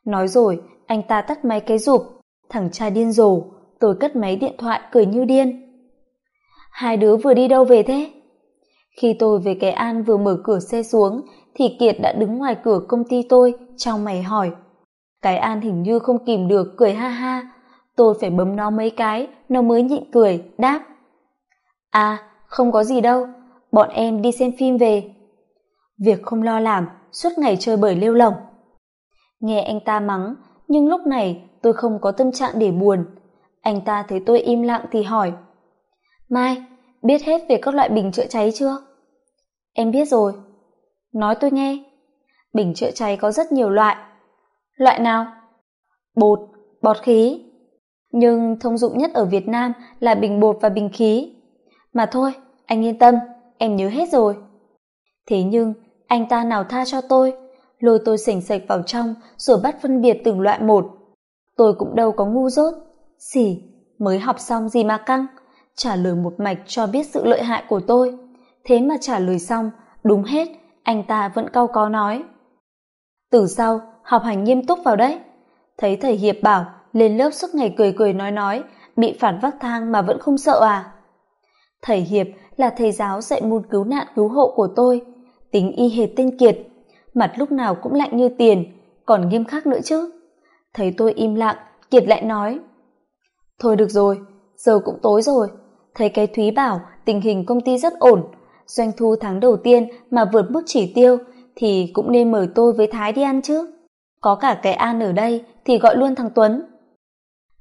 Nói rồi, anh ta tắt máy cái rụp. Thằng trai điên rồ, tôi cất máy điện thoại cười như điên. Hai đứa vừa đi đâu về thế? Khi tôi về cái an vừa mở cửa xe xuống, thì kiệt đã đứng ngoài cửa công ty tôi trong mày hỏi. Cái an hình như không kìm được, cười ha ha. Tôi phải bấm nó mấy cái, nó mới nhịn cười, đáp. À không có gì đâu. Bọn em đi xem phim về việc không lo làm, suốt ngày chơi bời lêu lỏng nghe anh ta mắng, nhưng lúc này tôi không có tâm trạng để buồn. Anh ta thấy tôi im lặng thì hỏi, mai, biết hết về các loại bình chữa cháy chưa? Em biết rồi. Nói tôi nghe. Bình chữa cháy có rất nhiều loại. Loại nào? Bột, bọt khí. Nhưng thông dụng nhất ở việt nam là bình bột và bình khí. Mà thôi, anh yên tâm, em nhớ hết rồi. Thế nhưng anh ta nào tha cho tôi? Lôi tôi sềnh sạch vào trong rồi bắt phân biệt từng loại một. Tôi cũng đâu có ngu dốt. Xỉ, mới học xong gì mà căng? Trả lời một mạch cho biết sự lợi hại của tôi. Thế mà trả lời xong, đúng hết, anh ta vẫn cau có nói. Từ sau, học hành nghiêm túc vào đấy. Thấy thầy hiệp bảo, lên lớp suốt ngày cười cười nói nói, bị phản vác thang mà vẫn không sợ à? Thầy hiệp là thầy giáo dạy môn cứu nạn cứu hộ của tôi tính y hệt tên kiệt, mặt lúc nào cũng lạnh như tiền, còn nghiêm khắc nữa chứ. Thấy tôi im lặng, kiệt lại nói, thôi được rồi, giờ cũng tối rồi. Thấy cái thúy bảo tình hình công ty rất ổn, doanh thu tháng đầu tiên mà vượt mức chỉ tiêu thì cũng nên mời tôi với thái đi ăn chứ. Có cả cái an ở đây thì gọi luôn thằng tuấn.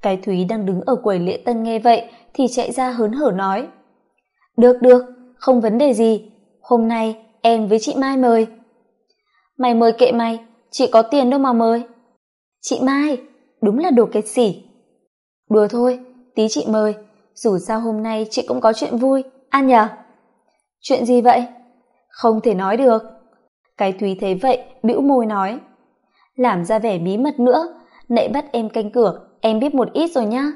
Cái thúy đang đứng ở quầy lễ tân nghe vậy thì chạy ra hớn hở nói, được được, không vấn đề gì. Hôm nay em với chị mai mời. Mày mời kệ mày, chị có tiền đâu mà mời. Chị mai, đúng là đồ kẹt xỉ. Đùa thôi, tí chị mời, dù sao hôm nay chị cũng có chuyện vui an nhờ. Chuyện gì vậy? Không thể nói được. Cái thúy thấy vậy, bĩu môi nói. Làm ra vẻ bí mật nữa, nãy bắt em canh cửa, em biết một ít rồi nhá.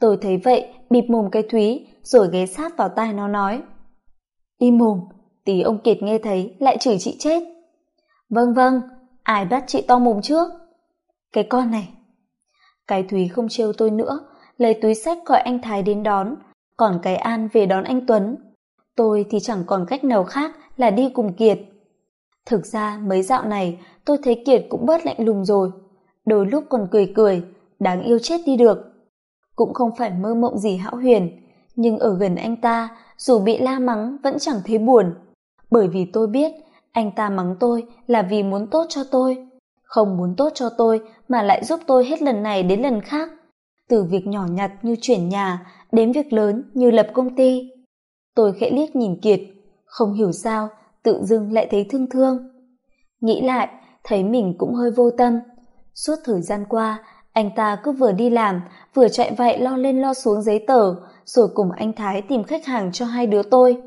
Tôi thấy vậy bịp mồm cái thúy, rồi ghé sát vào tai nó nói. Im mồm tí ông kiệt nghe thấy, lại chửi chị chết. Vâng vâng ai bắt chị to mồm trước? Cái con này. Cái thúy không trêu tôi nữa, lấy túi sách gọi anh thái đến đón, còn cái an về đón anh tuấn. Tôi thì chẳng còn cách nào khác là đi cùng kiệt. Thực ra mấy dạo này, tôi thấy kiệt cũng bớt lạnh lùng rồi. Đôi lúc còn cười cười, đáng yêu chết đi được. Cũng không phải mơ mộng gì hão huyền, nhưng ở gần anh ta, dù bị la mắng, vẫn chẳng thấy buồn bởi vì tôi biết, anh ta mắng tôi là vì muốn tốt cho tôi. Không muốn tốt cho tôi mà lại giúp tôi hết lần này đến lần khác. Từ việc nhỏ nhặt như chuyển nhà đến việc lớn như lập công ty, tôi khẽ liếc nhìn kiệt, không hiểu sao tự dưng lại thấy thương thương. Nghĩ lại, thấy mình cũng hơi vô tâm. Suốt thời gian qua, anh ta cứ vừa đi làm, vừa chạy vậy lo lên lo xuống giấy tờ, rồi cùng anh thái tìm khách hàng cho hai đứa tôi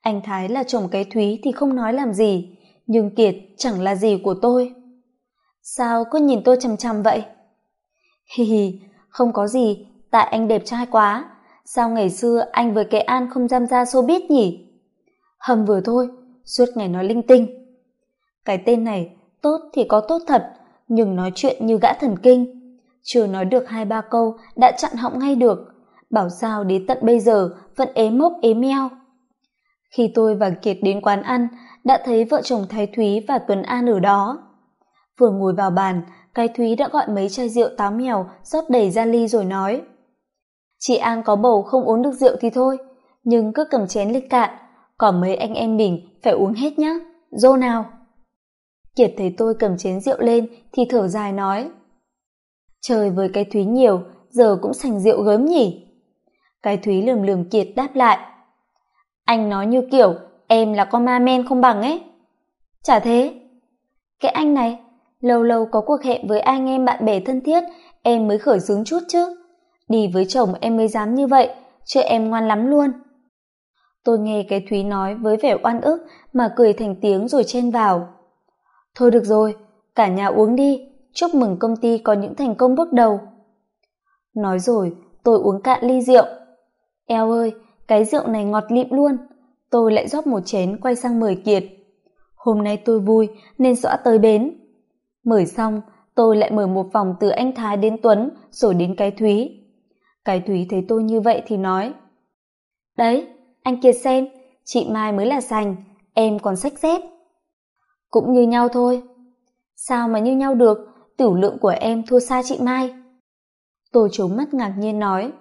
anh thái là chồng cái thúy thì không nói làm gì, nhưng kiệt chẳng là gì của tôi. Sao cứ nhìn tôi chằm chằm vậy? Hi hi, không có gì, tại anh đẹp trai quá. Sao ngày xưa anh với cái an không tham gia showbiz nhỉ? Hầm vừa thôi, suốt ngày nói linh tinh. Cái tên này tốt thì có tốt thật, nhưng nói chuyện như gã thần kinh. Chưa nói được hai ba câu, đã chặn họng ngay được. Bảo sao đến tận bây giờ vẫn ế mốc, ế meo khi tôi và kiệt đến quán ăn, đã thấy vợ chồng thái thúy và tuấn an ở đó. Vừa ngồi vào bàn, cái thúy đã gọi mấy chai rượu táo mèo rót đầy ra ly rồi nói, chị an có bầu không uống được rượu thì thôi, nhưng cứ cầm chén lên cạn còn mấy anh em mình phải uống hết nhá, dô nào. Kiệt thấy tôi cầm chén rượu lên thì thở dài nói trời với cái thúy nhiều, giờ cũng sành rượu gớm nhỉ. Cái thúy lườm lườm kiệt đáp lại anh nói như kiểu, em là con ma men không bằng ấy. Chả thế. Cái anh này, lâu lâu có cuộc hẹn với anh em bạn bè thân thiết, em mới khởi xướng chút chứ. Đi với chồng em mới dám như vậy chứ em ngoan lắm luôn. Tôi nghe cái thúy nói với vẻ oan ức mà cười thành tiếng rồi chen vào. Thôi được rồi, cả nhà uống đi, chúc mừng công ty có những thành công bước đầu. Nói rồi, tôi uống cạn ly rượu. Eo ơi cái rượu này ngọt lịm luôn. Tôi lại rót một chén quay sang mời kiệt. Hôm nay tôi vui, nên dõa tới bến. Mời xong, tôi lại mời một vòng từ anh thái đến tuấn, rồi đến cái thúy. Cái thúy thấy tôi như vậy thì nói, đấy, anh kiệt xem, chị mai mới là sành, em còn sách dép. Cũng như nhau thôi. Sao mà như nhau được? Tiểu lượng của em thua xa chị mai. Tôi trốn mắt ngạc nhiên nói,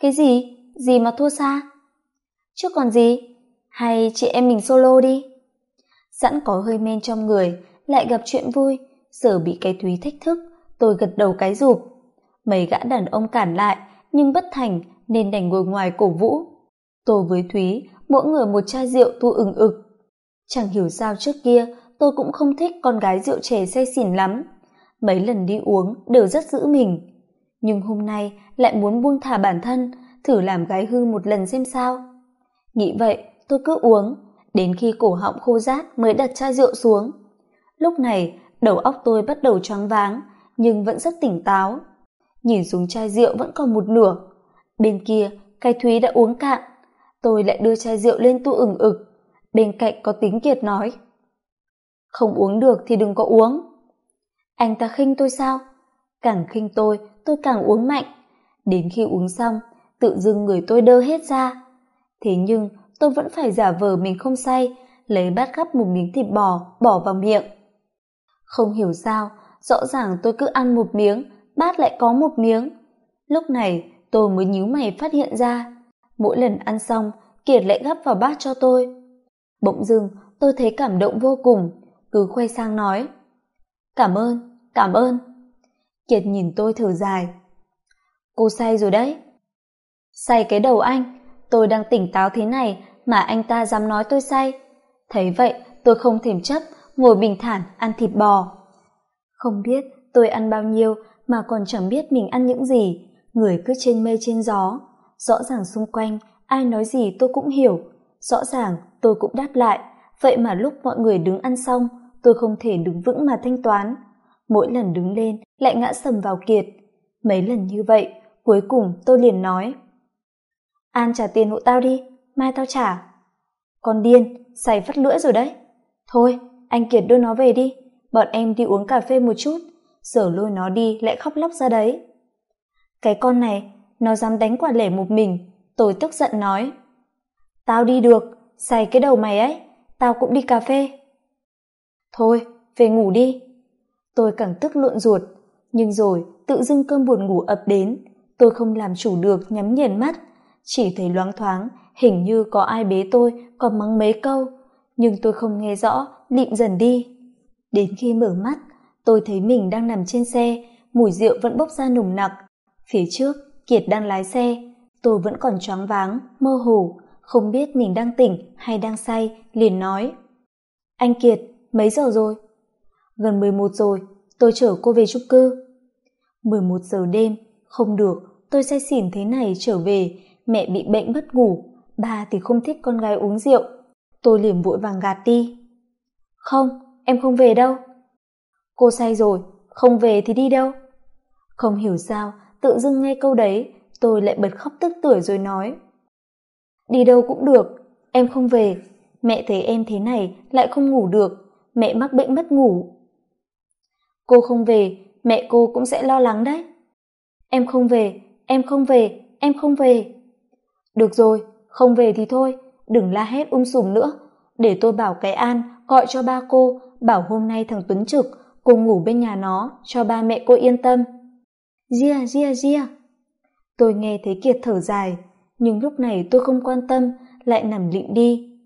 cái gì? Gì mà thua xa? Chứ còn gì? Hay chị em mình solo đi? Sẵn có hơi men trong người, lại gặp chuyện vui sở bị cái thúy thách thức, tôi gật đầu cái rụp. Mấy gã đàn ông cản lại, nhưng bất thành, nên đành ngồi ngoài cổ vũ. Tôi với thúy, mỗi người một chai rượu tu ừng ực. Chẳng hiểu sao trước kia, tôi cũng không thích con gái rượu trẻ say xỉn lắm. Mấy lần đi uống đều rất giữ mình. Nhưng hôm nay lại muốn buông thả bản thân thử làm gái hư một lần xem sao. Nghĩ vậy, tôi cứ uống, đến khi cổ họng khô rát mới đặt chai rượu xuống. Lúc này, đầu óc tôi bắt đầu choáng váng, nhưng vẫn rất tỉnh táo. Nhìn xuống chai rượu vẫn còn một nửa. Bên kia, cái thúy đã uống cạn. Tôi lại đưa chai rượu lên tu ửng ực. Bên cạnh có tính kiệt nói, không uống được thì đừng có uống. Anh ta khinh tôi sao? Càng khinh tôi tôi càng uống mạnh. Đến khi uống xong tự dưng người tôi đơ hết ra. Thế nhưng, tôi vẫn phải giả vờ mình không say lấy bát gắp một miếng thịt bò, bỏ vào miệng. Không hiểu sao, rõ ràng tôi cứ ăn một miếng, bát lại có một miếng. Lúc này, tôi mới nhíu mày phát hiện ra, mỗi lần ăn xong, kiệt lại gắp vào bát cho tôi. Bỗng dưng, tôi thấy cảm động vô cùng, cứ khoe sang nói, cảm ơn cảm ơn. Kiệt nhìn tôi thở dài, cô say rồi đấy say cái đầu anh, tôi đang tỉnh táo thế này mà anh ta dám nói tôi say. Thấy vậy, tôi không thèm chấp, ngồi bình thản, ăn thịt bò. Không biết tôi ăn bao nhiêu mà còn chẳng biết mình ăn những gì. Người cứ trên mây trên gió. Rõ ràng xung quanh, ai nói gì tôi cũng hiểu. Rõ ràng tôi cũng đáp lại. Vậy mà lúc mọi người đứng ăn xong, tôi không thể đứng vững mà thanh toán. Mỗi lần đứng lên, lại ngã sầm vào kiệt. Mấy lần như vậy, cuối cùng tôi liền nói an trả tiền hộ tao đi, mai tao trả. Con điên xài phát lưỡi rồi đấy. Thôi, anh kiệt đưa nó về đi, bọn em đi uống cà phê một chút. Giờ lôi nó đi, lại khóc lóc ra đấy. Cái con này, nó dám đánh quả lẻ một mình, tôi tức giận nói. Tao đi được xài cái đầu mày ấy, tao cũng đi cà phê. Thôi, về ngủ đi. Tôi càng tức lộn ruột, nhưng rồi tự dưng cơn buồn ngủ ập đến. Tôi không làm chủ được, nhắm nghiền mắt chỉ thấy loáng thoáng, hình như có ai bế tôi còn mắng mấy câu. Nhưng tôi không nghe rõ, lịm dần đi. Đến khi mở mắt, tôi thấy mình đang nằm trên xe, mùi rượu vẫn bốc ra nồng nặc. Phía trước, kiệt đang lái xe. Tôi vẫn còn choáng váng, mơ hồ. Không biết mình đang tỉnh hay đang say, liền nói. Anh kiệt, mấy giờ rồi? Gần mười một rồi, tôi chở cô về chung cư. mười một giờ đêm, không được, tôi say xỉn thế này trở về mẹ bị bệnh mất ngủ, ba thì không thích con gái uống rượu. Tôi liền vội vàng gạt đi. Không, em không về đâu. Cô say rồi, không về thì đi đâu. Không hiểu sao, tự dưng nghe câu đấy, tôi lại bật khóc tức tưởi rồi nói. Đi đâu cũng được, em không về. Mẹ thấy em thế này, lại không ngủ được. Mẹ mắc bệnh mất ngủ. Cô không về, mẹ cô cũng sẽ lo lắng đấy. Em không về, em không về, em không về được rồi, không về thì thôi, đừng la hét um sùm nữa. Để tôi bảo cái an gọi cho ba cô, bảo hôm nay thằng tuấn trực cùng ngủ bên nhà nó, cho ba mẹ cô yên tâm. Ria ria ria tôi nghe thấy kiệt thở dài, nhưng lúc này tôi không quan tâm, lại nằm lịm đi.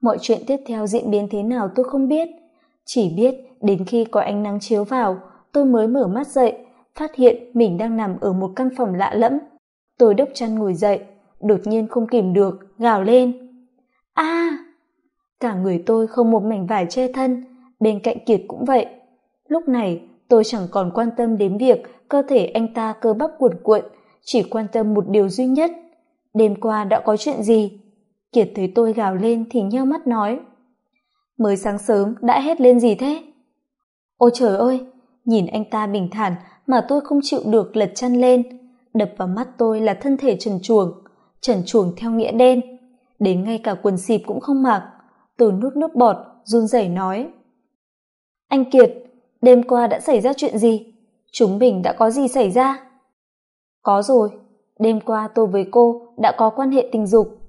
Mọi chuyện tiếp theo diễn biến thế nào tôi không biết. Chỉ biết đến khi có ánh nắng chiếu vào, tôi mới mở mắt dậy, phát hiện mình đang nằm ở một căn phòng lạ lẫm. Tôi đốc chăn ngồi dậy đột nhiên không kìm được, gào lên. A! Cả người tôi không một mảnh vải che thân, bên cạnh kiệt cũng vậy. Lúc này, tôi chẳng còn quan tâm đến việc cơ thể anh ta cơ bắp cuộn cuộn, chỉ quan tâm một điều duy nhất. Đêm qua đã có chuyện gì? Kiệt thấy tôi gào lên thì nheo mắt nói. Mới sáng sớm đã hét lên gì thế? Ôi trời ơi, nhìn anh ta bình thản mà tôi không chịu được lật chăn lên. Đập vào mắt tôi là thân thể trần chuồng trần chuồng theo nghĩa đen. Đến ngay cả quần xịp cũng không mặc. Từ nút nước bọt, run rẩy nói. Anh kiệt, đêm qua đã xảy ra chuyện gì? Chúng mình đã có gì xảy ra? Có rồi, đêm qua tôi với cô đã có quan hệ tình dục.